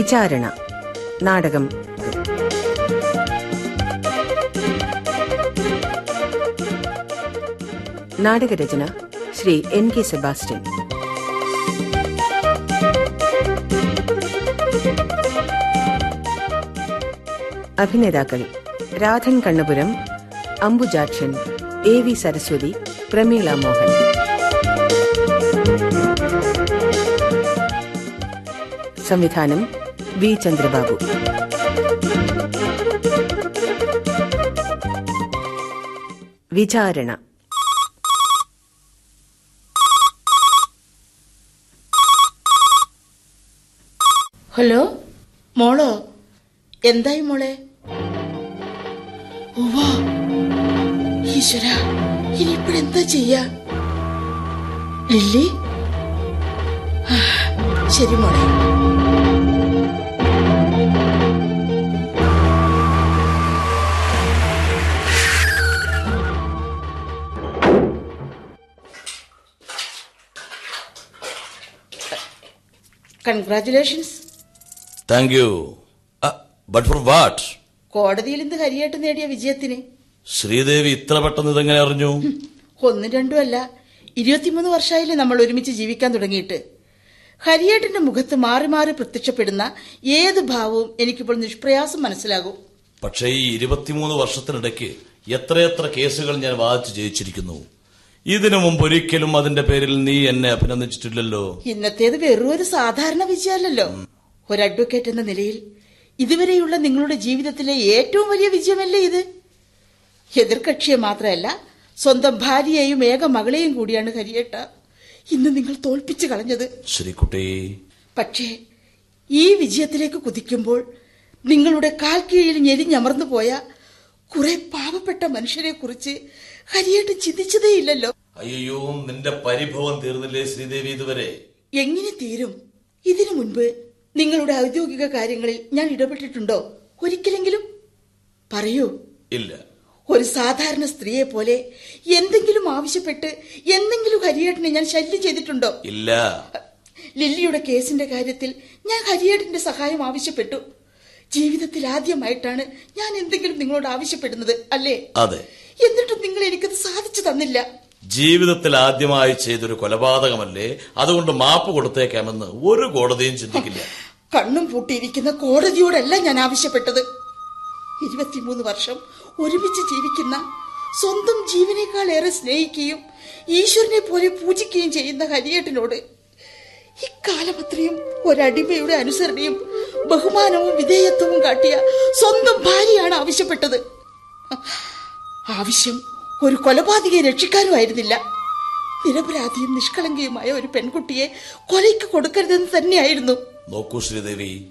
വിചാരണ. നാടകം. നാടകരചന ശ്രീ എൻ കെ സെബാസ്റ്റ്യൻ. അഭിനേതാക്കൾ രാധൻ കണ്ണപുരം അംബുജാക്ഷൻ എ വി സരസ്വതി പ്രമീള മോഹൻ. സംവിധാനം വി ചന്ദ്രബാബു. വിചാരണ. ഹലോ? മോളോ? എന്തായി മോളെ. ഈശ്വര ഇനിയിപ്പോഴെന്താ ചെയ്യാ? ലില്ലി? ശരി മോളെ. Congratulations thank you but for what കോടതിയിൽ ഇന്ന് കരിയേട്ട് നേടിയ വിജയത്തിന്. ശ്രീദേവി ഇത്ര പെട്ടെന്ന് ഇതെങ്ങനെ അറിഞ്ഞു? ഒന്നും രണ്ടും അല്ല. ഇരുപത്തിമൂന്ന് വർഷമായില്ലേ നമ്മൾ ഒരുമിച്ച് ജീവിക്കാൻ തുടങ്ങിയിട്ട്. ഹരിയേട്ടന്റെ മുഖത്ത് മാറി മാറി പ്രത്യക്ഷപ്പെടുന്ന ഏത് ഭാവവും എനിക്കിപ്പോൾ നിഷ്പ്രയാസം മനസ്സിലാകും. പക്ഷേ ഈ ഇരുപത്തിമൂന്ന് വർഷത്തിനിടയ്ക്ക് എത്രയെത്ര കേസുകൾ ഞാൻ വാദിച്ചു ജയിച്ചിരിക്കുന്നു. ഇതിനു മുമ്പ് ഒരിക്കലും അതിന്റെ പേരിൽ നീ എന്നെ അഭിനന്ദിച്ചിട്ടില്ലല്ലോ. ഇന്നത്തേത് വെറും ഒരു സാധാരണ വിജയമല്ലല്ലോ. ഒരു അഡ്വക്കേറ്റ് എന്ന നിലയിൽ ഇതുവരെയുള്ള നിങ്ങളുടെ ജീവിതത്തിലെ ഏറ്റവും വലിയ വിജയമല്ലേ ഇത്? എതിർകക്ഷിയെ മാത്രമല്ല സ്വന്തം ഭാര്യയെയും ഏക മകളെയും കൂടിയാണ് ഹരിയേട്ട. ഇന്ന് നിങ്ങൾ തോൽപ്പിച്ചു കളഞ്ഞത്. ശ്രീകുട്ടി പക്ഷേ ഈ വിജയത്തിലേക്ക് കുതിക്കുമ്പോൾ നിങ്ങളുടെ കാൽ കീഴിൽ ഞെരിഞ്ഞമർന്നു പോയ കുറെ പാവപ്പെട്ട മനുഷ്യരെ കുറിച്ച് ഹരിയേട്ട് ചിന്തിച്ചതേയില്ലല്ലോ. അയ്യോ നിന്റെ പരിഭവം തീർന്നില്ലേ ശ്രീദേവി ഇതുവരെ? എങ്ങനെ തീരും? ഇതിനു മുൻപ് നിങ്ങളുടെ ഔദ്യോഗിക കാര്യങ്ങളിൽ ഞാൻ ഇടപെട്ടിട്ടുണ്ടോ? ഒരിക്കലെങ്കിലും? പറയൂ. ഇല്ല. ഒരു സാധാരണ സ്ത്രീയെ പോലെ എന്തെങ്കിലും ആവശ്യപ്പെട്ട് എന്തെങ്കിലും ഹരിയേട്ടനെ ഞാൻ ശല്യം ചെയ്തിട്ടുണ്ടോ? ഇല്ല. ലില്ലിയുടെ കേസിന്റെ കാര്യത്തിൽ ഞാൻ ഹരിയേട്ടന്റെ സഹായം ആവശ്യപ്പെട്ടു. ജീവിതത്തിൽ ആദ്യമായിട്ടാണ് ഞാൻ എന്തെങ്കിലും നിങ്ങളോട് ആവശ്യപ്പെടുന്നത് അല്ലേ? അതെ. എന്നിട്ടും നിങ്ങൾ എനിക്കത് സാധിച്ചു തന്നില്ല. ജീവിതത്തിൽ ആദ്യമായി ചെയ്തൊരു കൊലപാതകമല്ലേ? അതുകൊണ്ട് മാപ്പ് കൊടുത്തേക്കാമെന്ന് ഒരു കോടതിയും ചിന്തിക്കില്ല. കണ്ണും പൂട്ടിയിരിക്കുന്ന കോടതിയോടല്ല ഞാൻ ആവശ്യപ്പെട്ടത്. ഇരുപത്തിമൂന്ന് വർഷം ഒരുമിച്ച് ജീവിക്കുന്ന സ്വന്തം ജീവനേക്കാൾ ഏറെ സ്നേഹിക്കുകയും ഈശ്വരനെ പോലെ പൂജിക്കുകയും ചെയ്യുന്ന ഹരിയേട്ടനോട് ഇക്കാലമത്രയും ഒരടിമയുടെ അനുസരണയും ബഹുമാനവും വിധേയത്വവും കാട്ടിയ സ്വന്തം ഭാര്യയാണ് ആവശ്യപ്പെട്ടത്. ആവശ്യം ഒരു കൊലപാതകയെ രക്ഷിക്കാനുമായിരുന്നില്ല. നിരപരാധിയും നിഷ്കളങ്കയുമായ ഒരു പെൺകുട്ടിയെ കൊലയ്ക്ക് കൊടുക്കരുതെന്ന് തന്നെയായിരുന്നു. നോക്കൂ ശ്രീദേവി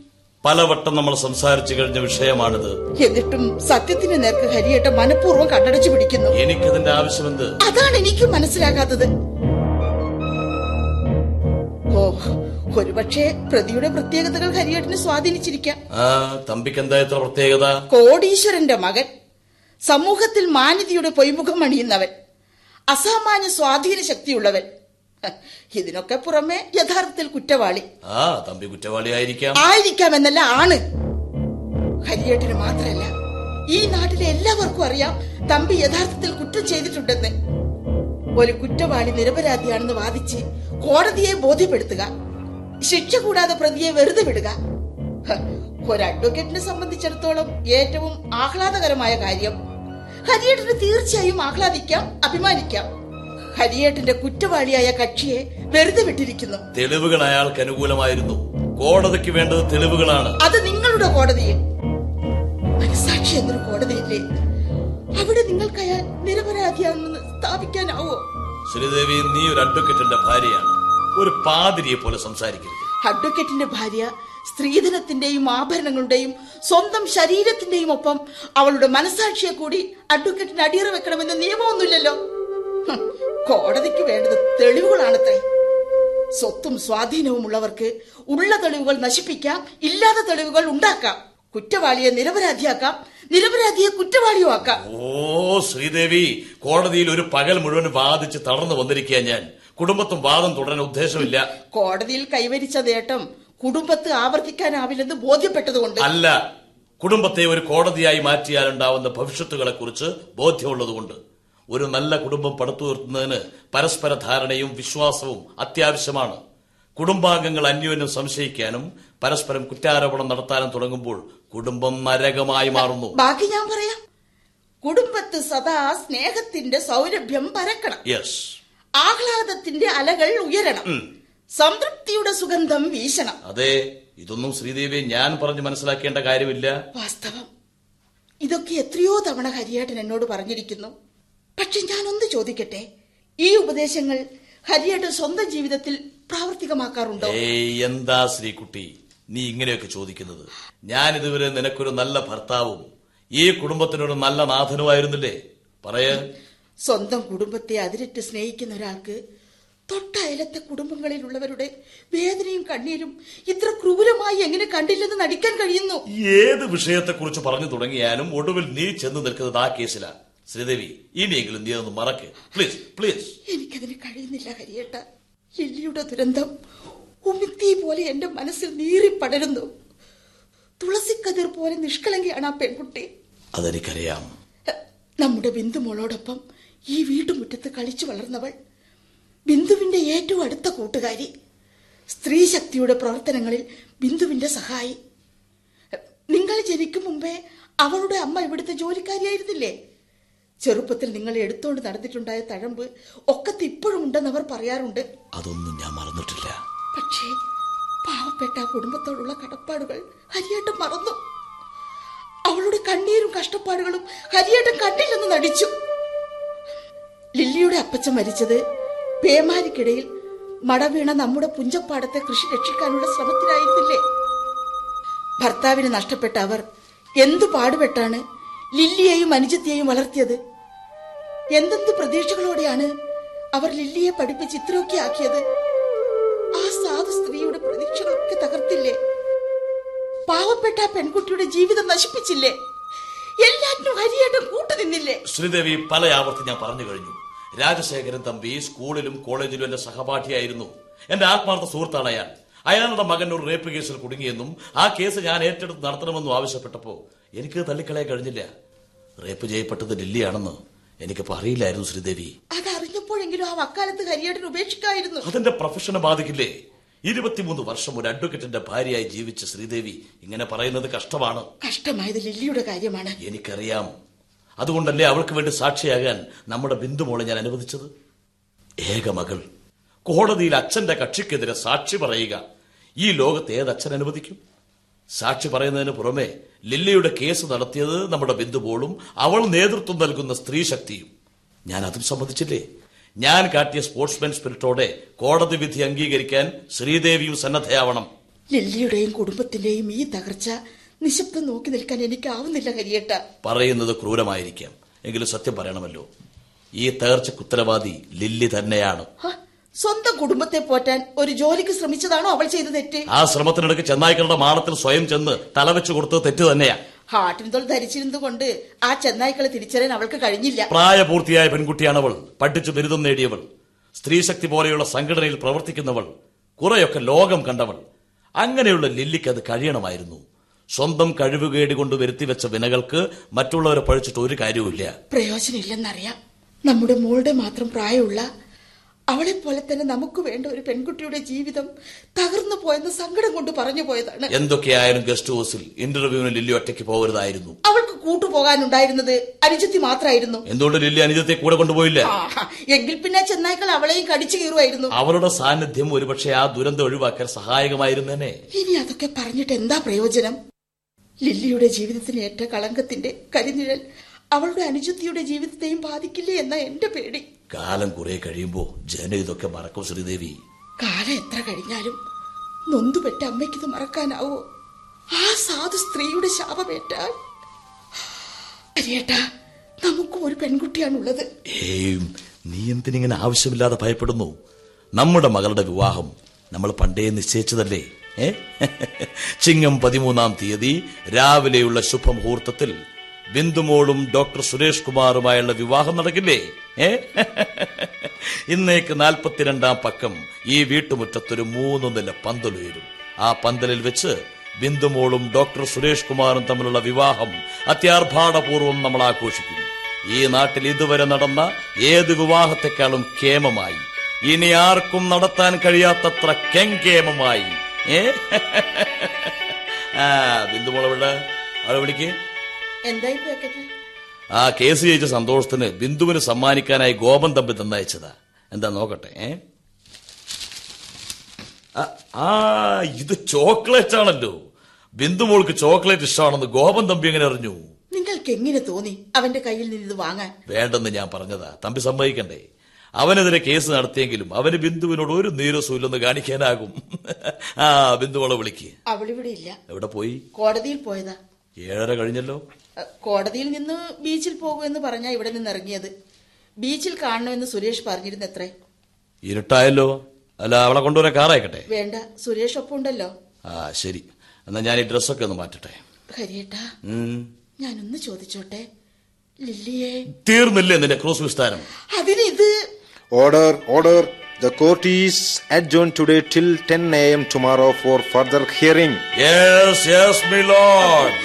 പലവട്ടം നമ്മൾ സംസാരിച്ചു കഴിഞ്ഞ വിഷയമാണിത്. എന്നിട്ടും സത്യത്തിന് നേർക്ക് ഹരിയേട്ട മനഃപൂർവം കണ്ണടച്ചു പിടിക്കുന്നു. എനിക്കതിന്റെ ആവശ്യമെന്ത്? അതാണ് എനിക്ക് മനസ്സിലാകാത്തത്. ഓ ഒരുപക്ഷെ പ്രതിയുടെ പ്രത്യേകതകൾ ഹരിയേട്ടനെ സ്വാധീനിച്ചിരിക്കാം. തമ്പിക്ക് എന്താ ഇത്ര പ്രത്യേകത? കോടീശ്വരന്റെ മകൻ. സമൂഹത്തിൽ മാന്യതയുടെ പൊയ്മുഖം അണിയുന്നവൻ അസാമാന്യ സ്വാധീന ശക്തിയുള്ളവൻ. ഇതിനൊക്കെ പുറമെ യഥാർത്ഥത്തിൽ കുറ്റവാളി. ആ തമ്പി കുറ്റവാളി ആയിരിക്കാം. ആയിരിക്കാമെന്നല്ല ആണ്. ഹരിയേട്ടന് മാത്രമല്ല ഈ നാട്ടിലെ എല്ലാവർക്കും അറിയാം തമ്പി യഥാർത്ഥത്തിൽ കുറ്റം ചെയ്തിട്ടുണ്ടെന്ന്. ഒരു കുറ്റവാളി നിരപരാധിയാണെന്ന് വാദിച്ച് കോടതിയെ ബോധ്യപ്പെടുത്തുക ശിക്ഷ കൂടാതെ പ്രതിയെ വെറുതെ വിടുക. ഒരു അഡ്വക്കേറ്റിനെ സംബന്ധിച്ചിടത്തോളം ഏറ്റവും ആഹ്ലാദകരമായ കാര്യം ഹരിയേട്ടന് തീർച്ചയായും ആഹ്ലാദിക്കാം അഭിമാനിക്കാം. ഹരിയേട്ടന്റെ കുറ്റവാളിയായ കക്ഷിയെ വെറുതെ വിട്ടിരിക്കുന്നു. തെളിവുകൾ അയാൾക്ക് അനുകൂലമായിരുന്നു. കോടതിക്ക് വേണ്ടത് തെളിവുകളാണ്. അത് നിങ്ങളുടെ കോടതിയിൽ. മനസാക്ഷി എന്നൊരു കോടതിയില്ലേ? അവിടെ നിങ്ങൾക്ക് അയാൾ നിരപരാധിയാണെന്ന് സ്ഥാപിക്കാനാവോ? ശ്രീദേവി നീ ഒരു അഡ്വക്കേറ്റിന്റെ ഭാര്യയാണ്. ഒരു പാതിരിയെ പോലെ സംസാരിക്കരുത്. അഡ്വക്കേറ്റിന്റെ ഭാര്യ സ്ത്രീധനത്തിന്റെയും ആഭരണങ്ങളുടെയും സ്വന്തം ശരീരത്തിന്റെയും ഒപ്പം അവളുടെ മനസാക്ഷിയെ കൂടി അഡ്വക്കേറ്റിന് അടിയറ വെക്കണമെന്ന് നിയമമൊന്നുമില്ലല്ലോ. കോടതിക്ക് വേണ്ടത് തെളിവുകളാണത്രേ. സ്വത്തും സ്വാധീനവും ഉള്ളവർക്ക് ഉള്ള തെളിവുകൾ നശിപ്പിക്കാം ഇല്ലാത്ത തെളിവുകൾ ഉണ്ടാക്കാം. കുറ്റവാളിയെ നിരപരാധിയാക്കാം നിരപരാധിയെ കുറ്റവാളിയോ ആക്കാം ഓ ശ്രീദേവി കോടതിയിൽ ഒരു പകൽ മുഴുവൻ വാദിച്ച് തളർന്നു വന്നിരിക്കുക ഞാൻ. കുടുംബത്തും വാദം തുടരാൻ ഉദ്ദേശമില്ല. കോടതിയിൽ കൈവരിച്ച നേട്ടം കുടുംബത്ത് ആവർത്തിക്കാനാവില്ലെന്ന് ബോധ്യപ്പെട്ടതുകൊണ്ട് അല്ല കുടുംബത്തെ ഒരു കോടതിയായി മാറ്റിയാലുണ്ടാവുന്ന ഭവിഷ്യത്തുകളെ കുറിച്ച് ബോധ്യമുള്ളതുകൊണ്ട്. ഒരു നല്ല കുടുംബം പടുത്തുയർത്തുന്നതിന് പരസ്പര ധാരണയും വിശ്വാസവും അത്യാവശ്യമാണ്. കുടുംബാംഗങ്ങൾ അന്യോന്യം സംശയിക്കാനും പരസ്പരം കുറ്റാരോപണം നടത്താനും തുടങ്ങുമ്പോൾ കുടുംബം നരകമായി മാറുന്നു. ബാക്കി ഞാൻ പറയാം. കുടുംബത്ത് സദാ സ്നേഹത്തിന്റെ സൗരഭ്യം പരക്കണം. യെസ് ആഹ്ലാദത്തിന്റെ അലകൾ ഉയരണം. സംതൃപ്തിയുടെ സുഗന്ധം വീശണം. അതെ ഇതൊന്നും ശ്രീദേവി ഞാൻ പറഞ്ഞു മനസ്സിലാക്കേണ്ട കാര്യമില്ല. വാസ്തവം. ഇതൊക്കെ എത്രയോ തവണ ഹരിയേട്ടൻ എന്നോട് പറഞ്ഞിരിക്കുന്നു. പക്ഷെ ഒന്ന് ചോദിക്കട്ടെ ഈ ഉപദേശങ്ങൾ ഹരിയേട്ടൻ സ്വന്തം ജീവിതത്തിൽ പ്രാവർത്തികമാക്കാറുണ്ടോ? എന്താ ശ്രീകുട്ടി നീ ഇങ്ങനെയൊക്കെ ചോദിക്കുന്നത്? ഞാൻ ഇതുവരെ നിനക്കൊരു നല്ല ഭർത്താവും ഈ കുടുംബത്തിനൊരു നല്ല നാഥനുമായിരുന്നില്ലേ? പറയ. സ്വന്തം കുടുംബത്തെ അതിരിട്ട് സ്നേഹിക്കുന്ന ഒരാൾക്ക് തൊട്ടയലത്തെ കുടുംബങ്ങളിലുള്ളവരുടെ വേദനയും കണ്ണീരും ഇത്ര ക്രൂരമായി എങ്ങനെ കണ്ടില്ലെന്ന് നടിക്കാൻ കഴിയുന്നു? ഏത് വിഷയത്തെക്കുറിച്ച് പറഞ്ഞു തുടങ്ങിയാലും ഒടുവിൽ നീ ചെന്ന് നിൽക്കുന്നത് ആ കേസിലാ. ശ്രീദേവി ഇനിയെങ്കിലും നീ ഒന്ന് മറക്ക്. പ്ലീസ് പ്ലീസ് എനിക്കതിന് കഴിയുന്നില്ല ഹരിയേട്ട. എല്ലിയുടെ ദുരന്തം ഉമിത്തി പോലെ എന്റെ മനസ്സിൽ നീറി പടരുന്നു. തുളസിക്കതിർ പോലെ നിഷ്കളങ്കയാണ് ആ പെൺകുട്ടി. അതെനിക്കറിയാം. നമ്മുടെ ബിന്ദു മോളോടൊപ്പം ഈ വീട്ടുമുറ്റത്ത് കളിച്ചു വളർന്നവൾ. ബിന്ദുവിന്റെ ഏറ്റവും അടുത്ത കൂട്ടുകാരി. സ്ത്രീ ശക്തിയുടെ പ്രവർത്തനങ്ങളിൽ ബിന്ദുവിന്റെ സഹായി. നിങ്ങൾ ജനിക്കും മുമ്പേ അവളുടെ അമ്മ ഇവിടുത്തെ ജോലിക്കാരിയായിരുന്നില്ലേ? ചെറുപ്പത്തിൽ നിങ്ങൾ എടുത്തോണ്ട് നടന്നിട്ടുണ്ടായ തഴമ്പ് ഒക്കത്ത് ഇപ്പോഴും ഉണ്ടെന്ന് അവർ പറയാറുണ്ട്. അതൊന്നും ഞാൻ മറന്നിട്ടില്ല. പക്ഷേ പാവപ്പെട്ട ആ കുടുംബത്തോടുള്ള കടപ്പാടുകൾ ഹരിയേട്ടൻ മറന്നു. അവളുടെ കണ്ണീരും കഷ്ടപ്പാടുകളും ഹരിയേട്ടൻ കണ്ടില്ലെന്ന് നടിച്ചു. ലില്ലിയുടെ അപ്പച്ചൻ മരിച്ചത് പേമാരിക്കിടയിൽ മടവീണ നമ്മുടെ പുഞ്ചപ്പാടത്തെ കൃഷി രക്ഷിക്കാനുള്ള ശ്രമത്തിലായിരുന്നില്ലേ? ഭർത്താവിന് നഷ്ടപ്പെട്ട അവർ എന്തു പാടുപെട്ടാണ് ലില്ലിയെയും അനുജത്തെയും വളർത്തിയത്? എന്തെന്ത് പ്രതീക്ഷകളോടെയാണ് അവർ ലില്ലിയെ പഠിപ്പിച്ച് ഇത്രയൊക്കെ ആക്കിയത്? ആ സാധു സ്ത്രീയുടെ പ്രതീക്ഷകളൊക്കെ തകർത്തില്ലേ? പാവപ്പെട്ട പെൺകുട്ടിയുടെ ജീവിതം നശിപ്പിച്ചില്ലേ? എല്ലാറ്റിനും ഹരിയേട്ടം കൂട്ടുനിന്നില്ലേ? ശ്രീദേവി പല ആവർത്തി ഞാൻ പറഞ്ഞു കഴിഞ്ഞു. രാജശേഖരൻ തമ്പി സ്കൂളിലും കോളേജിലും എന്റെ സഹപാഠിയായിരുന്നു. എന്റെ ആത്മാർത്ഥ സുഹൃത്താണ് അയാൾ. അയാളുടെ മകൻ ഒരു റേപ്പ് കേസിൽ കുടുങ്ങിയെന്നും ആ കേസ് ഞാൻ ഏറ്റെടുത്ത് നടത്തണമെന്നും ആവശ്യപ്പെട്ടപ്പോ എനിക്ക് തള്ളിക്കളയാൻ കഴിഞ്ഞില്ല. റേപ്പ് ചെയ്യപ്പെട്ടത് ലില്ലിയാണെന്ന് എനിക്കിപ്പോ അറിയില്ലായിരുന്നു ശ്രീദേവി. അതറിഞ്ഞപ്പോഴെങ്കിലും ആ വക്കാലത്ത് ഹരിയേട്ടൻ ഉപേക്ഷിക്കായിരുന്നു. അതെന്റെ പ്രൊഫഷനെ ബാധിക്കില്ലേ? ഇരുപത്തിമൂന്ന് വർഷം ഒരു അഡ്വക്കേറ്റിന്റെ ഭാര്യയായി ജീവിച്ച ശ്രീദേവി ഇങ്ങനെ പറയുന്നത് കഷ്ടമാണ്. കഷ്ടമായത് ലില്ലിയുടെ കാര്യമാണ്. എനിക്കറിയാം. അതുകൊണ്ടല്ലേ അവൾക്ക് വേണ്ടി സാക്ഷിയാകാൻ നമ്മുടെ ബിന്ദുമോളെ ഞാൻ അനുവദിച്ചത്? ഏകമകൾ കോടതിയിൽ അച്ഛന്റെ കക്ഷിക്കെതിരെ സാക്ഷി പറയുക. ഈ ലോകത്ത് അച്ഛൻ അനുവദിക്കും? സാക്ഷി പറയുന്നതിന് പുറമെ ലില്ലിയുടെ കേസ് നടത്തിയത് നമ്മുടെ ബിന്ദുപോളും അവൾ നേതൃത്വം നൽകുന്ന സ്ത്രീ ശക്തിയും. ഞാൻ അതും സമ്മതിച്ചില്ലേ? ഞാൻ കാട്ടിയ സ്പോർട്സ്മാൻ സ്പിരിറ്റോടെ കോടതി വിധി അംഗീകരിക്കാൻ ശ്രീദേവിയും സന്നദ്ധയാവണം. ലില്ലിയുടെയും കുടുംബത്തിന്റെയും ഈ തകർച്ച നിശബ്ദം നോക്കി നിൽക്കാൻ എനിക്കാവുന്നില്ല കരിയേട്ട പറയുന്നത് ക്രൂരമായിരിക്കാം. എങ്കിലും സത്യം പറയണമല്ലോ. ഈ തകർച്ചയ്ക്ക് ഉത്തരവാദി ലില്ലി തന്നെയാണ്. സ്വന്തം കുടുംബത്തെ പോറ്റാൻ ഒരു ജോലിക്ക് ശ്രമിച്ചതാണോ അവൾ ചെയ്ത തെറ്റ്? ആ ശ്രമത്തിനിടയ്ക്ക് ചെന്നായ്ക്കളുടെ മാളത്തിൽ സ്വയം ചെന്ന് തലവെച്ച് കൊടുത്തത് തെറ്റ് തന്നെയാ. ഹാട്ടിൻതോൾ ധരിച്ചിരുന്നുകൊണ്ട് ആ ചെന്നായ്ക്കളെ തിരിച്ചറിയാൻ അവൾക്ക് കഴിഞ്ഞില്ല. പ്രായപൂർത്തിയായ പെൺകുട്ടിയാണവൾ പഠിച്ചു ബിരുദം നേടിയവൾ സ്ത്രീശക്തി പോലെയുള്ള സംഘടനയിൽ പ്രവർത്തിക്കുന്നവൾ കുറെയൊക്കെ ലോകം കണ്ടവൾ. അങ്ങനെയുള്ള ലില്ലിക്ക് അത് കഴിയണമായിരുന്നു. സ്വന്തം കഴിവുകേട് കൊണ്ട് വരുത്തിവെച്ച വിനകൾക്ക് മറ്റുള്ളവരെ പഴിച്ചിട്ട് ഒരു കാര്യവുമില്ല. പ്രയോജനമില്ലെന്നറിയാം. നമ്മുടെ മോളുടെ മാത്രം പ്രായമുള്ള അവളെ പോലെ തന്നെ നമുക്ക് വേണ്ട ഒരു പെൺകുട്ടിയുടെ ജീവിതം തകർന്നു പോയെന്ന് സങ്കടം കൊണ്ട് പറഞ്ഞു പോയതാണ്. എന്തൊക്കെയായാലും ഗസ്റ്റ് ഹൗസിൽ ഇന്റർവ്യൂവിന് ലില്ലി ഒറ്റയ്ക്ക് പോകരുതായിരുന്നു. അവൾക്ക് കൂട്ടുപോകാനുണ്ടായിരുന്നത് അനുജത്തി മാത്രമായിരുന്നു. എന്തുകൊണ്ട് ലില്ലി അനുജത്തെ കൂടെ കൊണ്ടുപോയില്ല? എങ്കിൽ പിന്നെ ചെന്നായ്ക്കൾ അവളെയും കടിച്ചു കീറുമായിരുന്നു. അവളുടെ സാന്നിധ്യം ഒരുപക്ഷെ ആ ദുരന്തം ഒഴിവാക്കാൻ സഹായകമായിരുന്നേനെ. ഇനി അതൊക്കെ പറഞ്ഞിട്ട് എന്താ പ്രയോജനം? ലില്ലിയുടെ ജീവിതത്തിന് ഏറ്റ കളങ്കത്തിന്റെ കരിനിഴൽ അവളുടെ അനുജത്തിയുടെ ജീവിതത്തെയും ബാധിക്കില്ലേ എന്ന എന്റെ പേടി. കാലം കുറെ കഴിയുമ്പോ ജന ഇതൊക്കെ മറക്കും ശ്രീദേവി. കാലം എത്ര കഴിഞ്ഞാലും നൊന്തുപെറ്റ അമ്മയ്ക്കിത് മറക്കാനാവോ? ആ സാധു സ്ത്രീയുടെ ശാപമേറ്റാൽ. അരിയേട്ടാ നമുക്കും ഒരു പെൺകുട്ടിയാണുള്ളത്. ഏയ് നീ എന്തിനിങ്ങനെ ആവശ്യമില്ലാതെ ഭയപ്പെടുന്നു? നമ്മുടെ മകളുടെ വിവാഹം നമ്മൾ പണ്ടേ നിശ്ചയിച്ചതല്ലേ? ചിങ്ങം പതിമൂന്നാം തീയതി രാവിലെയുള്ള ശുഭമുഹൂർത്തത്തിൽ ബിന്ദുമോളും ഡോക്ടർ സുരേഷ് കുമാറുമായുള്ള വിവാഹം നടക്കില്ലേ? ഏ? ഇന്നേക്ക് നാൽപ്പത്തിരണ്ടാം പക്കം ഈ വീട്ടുമുറ്റത്തൊരു മൂന്ന് നില പന്തലുയരും ആ പന്തലിൽ വെച്ച് ബിന്ദുമോളും ഡോക്ടർ സുരേഷ് കുമാറും തമ്മിലുള്ള വിവാഹം അത്യാർഭാടപൂർവം നമ്മൾ ആഘോഷിക്കുന്നു ഈ നാട്ടിൽ ഇതുവരെ നടന്ന ഏത് വിവാഹത്തെക്കാളും കേമമായി ഇനി ആർക്കും നടത്താൻ കഴിയാത്തത്ര കെങ്കേമമായി. ഏ? ആ എവിടെ അവളെ വിളിക്ക്. എന്തായി പാക്കറ്റ്? ആ കേസ് ജയിച്ച സന്തോഷത്തിന് ബിന്ദുവിന് സമ്മാനിക്കാനായി ഗോപൻ തമ്പി തന്നയച്ചതാ. എന്താ നോക്കട്ടെ ഏ? ആ ഇത് ചോക്ലേറ്റ് ആണല്ലോ. ബിന്ദു മോൾക്ക് ചോക്ലേറ്റ് ഇഷ്ടമാണെന്ന് ഗോപൻ തമ്പി എങ്ങനെ അറിഞ്ഞു? നിങ്ങൾക്ക് എങ്ങനെ തോന്നി അവന്റെ കയ്യിൽ നിന്ന് ഇത് വാങ്ങാൻ? വേണ്ടെന്ന് ഞാൻ പറഞ്ഞതാ. തമ്പി സമ്മതിക്കണ്ടേ? അവനെതിരെ കേസ് നടത്തിയെങ്കിലും അവന് ബിന്ദുവിനോട് ഒരു നീരസവും ഇല്ലെന്ന് കാണിക്കാനാകും. ആ ബിന്ദുവളെ വിളിക്ക്. അവളിവിടെ ഇല്ല. എവിടെ പോയി? കോടതിയിൽ പോയതാ. ഏഴര കഴിഞ്ഞല്ലോ? കോടതിയിൽ നിന്ന് ബീച്ചിൽ പോകുമെന്ന് പറഞ്ഞാ ഇവിടെ നിന്ന് ഇറങ്ങിയത്. ബീച്ചിൽ കാണണമെന്ന് സുരേഷ് പറഞ്ഞിരുന്നു എത്രേ ഇരുട്ടായല്ലോ? അല്ല അവളെ കൊണ്ടുവരാൻ കാറായിക്കട്ടെ. വേണ്ട സുരേഷ് ഒപ്പം ഉണ്ടല്ലോ. ആ ശരി. എന്നാ ഞാൻ ഈ ഡ്രസ്സൊക്കെ ഒന്ന് മാറ്റട്ടെ. ഹരിയേട്ടാ. ഞാനൊന്ന് ചോദിച്ചോട്ടെ. ലില്ലിയെ. തീർന്നില്ലേ നിന്റെ ക്രോസ് വിസ്താരം? അതിന് ഇത് Order, order. The court is adjourned today till 10 a.m. tomorrow for further hearing. Yes yes my lord.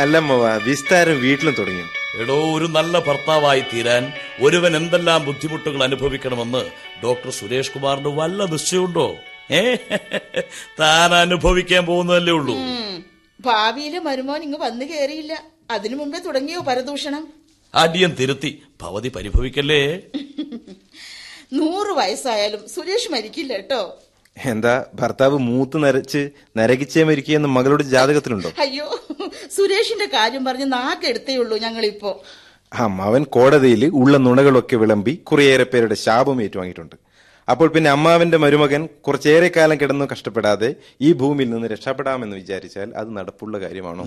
അല്ലമ്മവ വിസ്താരം വീട്ടിലും തുടങ്ങി എടോ ഒരു നല്ല ഭർത്താവായി തീരാൻ ഒരുവൻ എന്തെല്ലാം ബുദ്ധിമുട്ടുകൾ അനുഭവിക്കണമെന്ന് ഡോക്ടർ സുരേഷ് കുമാറിന് വല്ല നിശ്ചയമുണ്ടോ ഏ താൻ അനുഭവിക്കാൻ പോകുന്നതല്ലേ ഉള്ളൂ. ഭാവിയിലെ മരുമോൻ ഇങ്ങ് വന്നു കയറിയില്ല അതിനു മുമ്പേ തുടങ്ങിയോ പരദൂഷണം അടിയൻ തിരുത്തി. ഭവതി പരിഭവിക്കല്ലേ? നൂറ് വയസ്സായാലും സുരേഷ് മരിക്കില്ല കേട്ടോ. എന്താ ഭർത്താവ് മൂത്ത് നരച്ച് നരകിച്ചേ മരിക്കുകയെന്ന് മകളുടെ ജാതകത്തിലുണ്ടോ? അയ്യോ സുരേഷിന്റെ കാര്യം പറഞ്ഞ് നാക്കെടുത്തേ ഉള്ളൂ ഞങ്ങളിപ്പോ. അമ്മാവൻ കോടതിയിൽ ഉള്ള നുണകളൊക്കെ വിളമ്പി കുറേയേറെ പേരുടെ ശാപം ഏറ്റുവാങ്ങിയിട്ടുണ്ട്. അപ്പോൾ പിന്നെ അമ്മാവിന്റെ മരുമകൻ കുറച്ചേറെ കാലം കിടന്നു കഷ്ടപ്പെടാതെ ഈ ഭൂമിയിൽ നിന്ന് രക്ഷപ്പെടാമെന്ന് വിചാരിച്ചാൽ അത് നടപ്പുള്ള കാര്യമാണോ?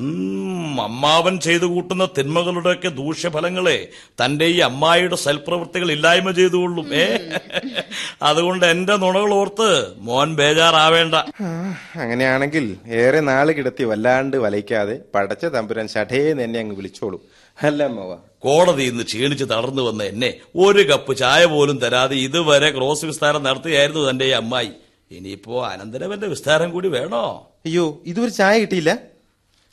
അമ്മാവൻ ചെയ്തു കൂട്ടുന്ന തിന്മകളുടെയൊക്കെ ദൂഷ്യഫലങ്ങളെ തന്റെ ഈ അമ്മായിയുടെ സൽപ്രവൃത്തികൾ ഇല്ലായ്മ ചെയ്തുകൊള്ളും. ഏ അതുകൊണ്ട് എന്റെ നുണകൾ ഓർത്ത് മോൻ ബേജാറാവേണ്ട. അങ്ങനെയാണെങ്കിൽ ഏറെ നാൾ കിടത്തി വല്ലാണ്ട് വലയ്ക്കാതെ പടച്ച തമ്പുരാൻ ഷഠേന്ന് എന്നെ അങ്ങ് വിളിച്ചോളൂ. അല്ല അമ്മവ. കോടതി നിന്ന് ക്ഷീണിച്ച് തളർന്നു വന്ന എന്നെ ഒരു കപ്പ് ചായ പോലും തരാതെ ഇതുവരെ ക്രോസ് വിസ്താരം നടത്തുകയായിരുന്നു തന്റെ ഈ അമ്മായി. ഇനിയിപ്പോ അനന്തരവന്റെ വിസ്താരം കൂടി വേണോ? അയ്യോ ഇതൊരു ചായ കിട്ടിയില്ല.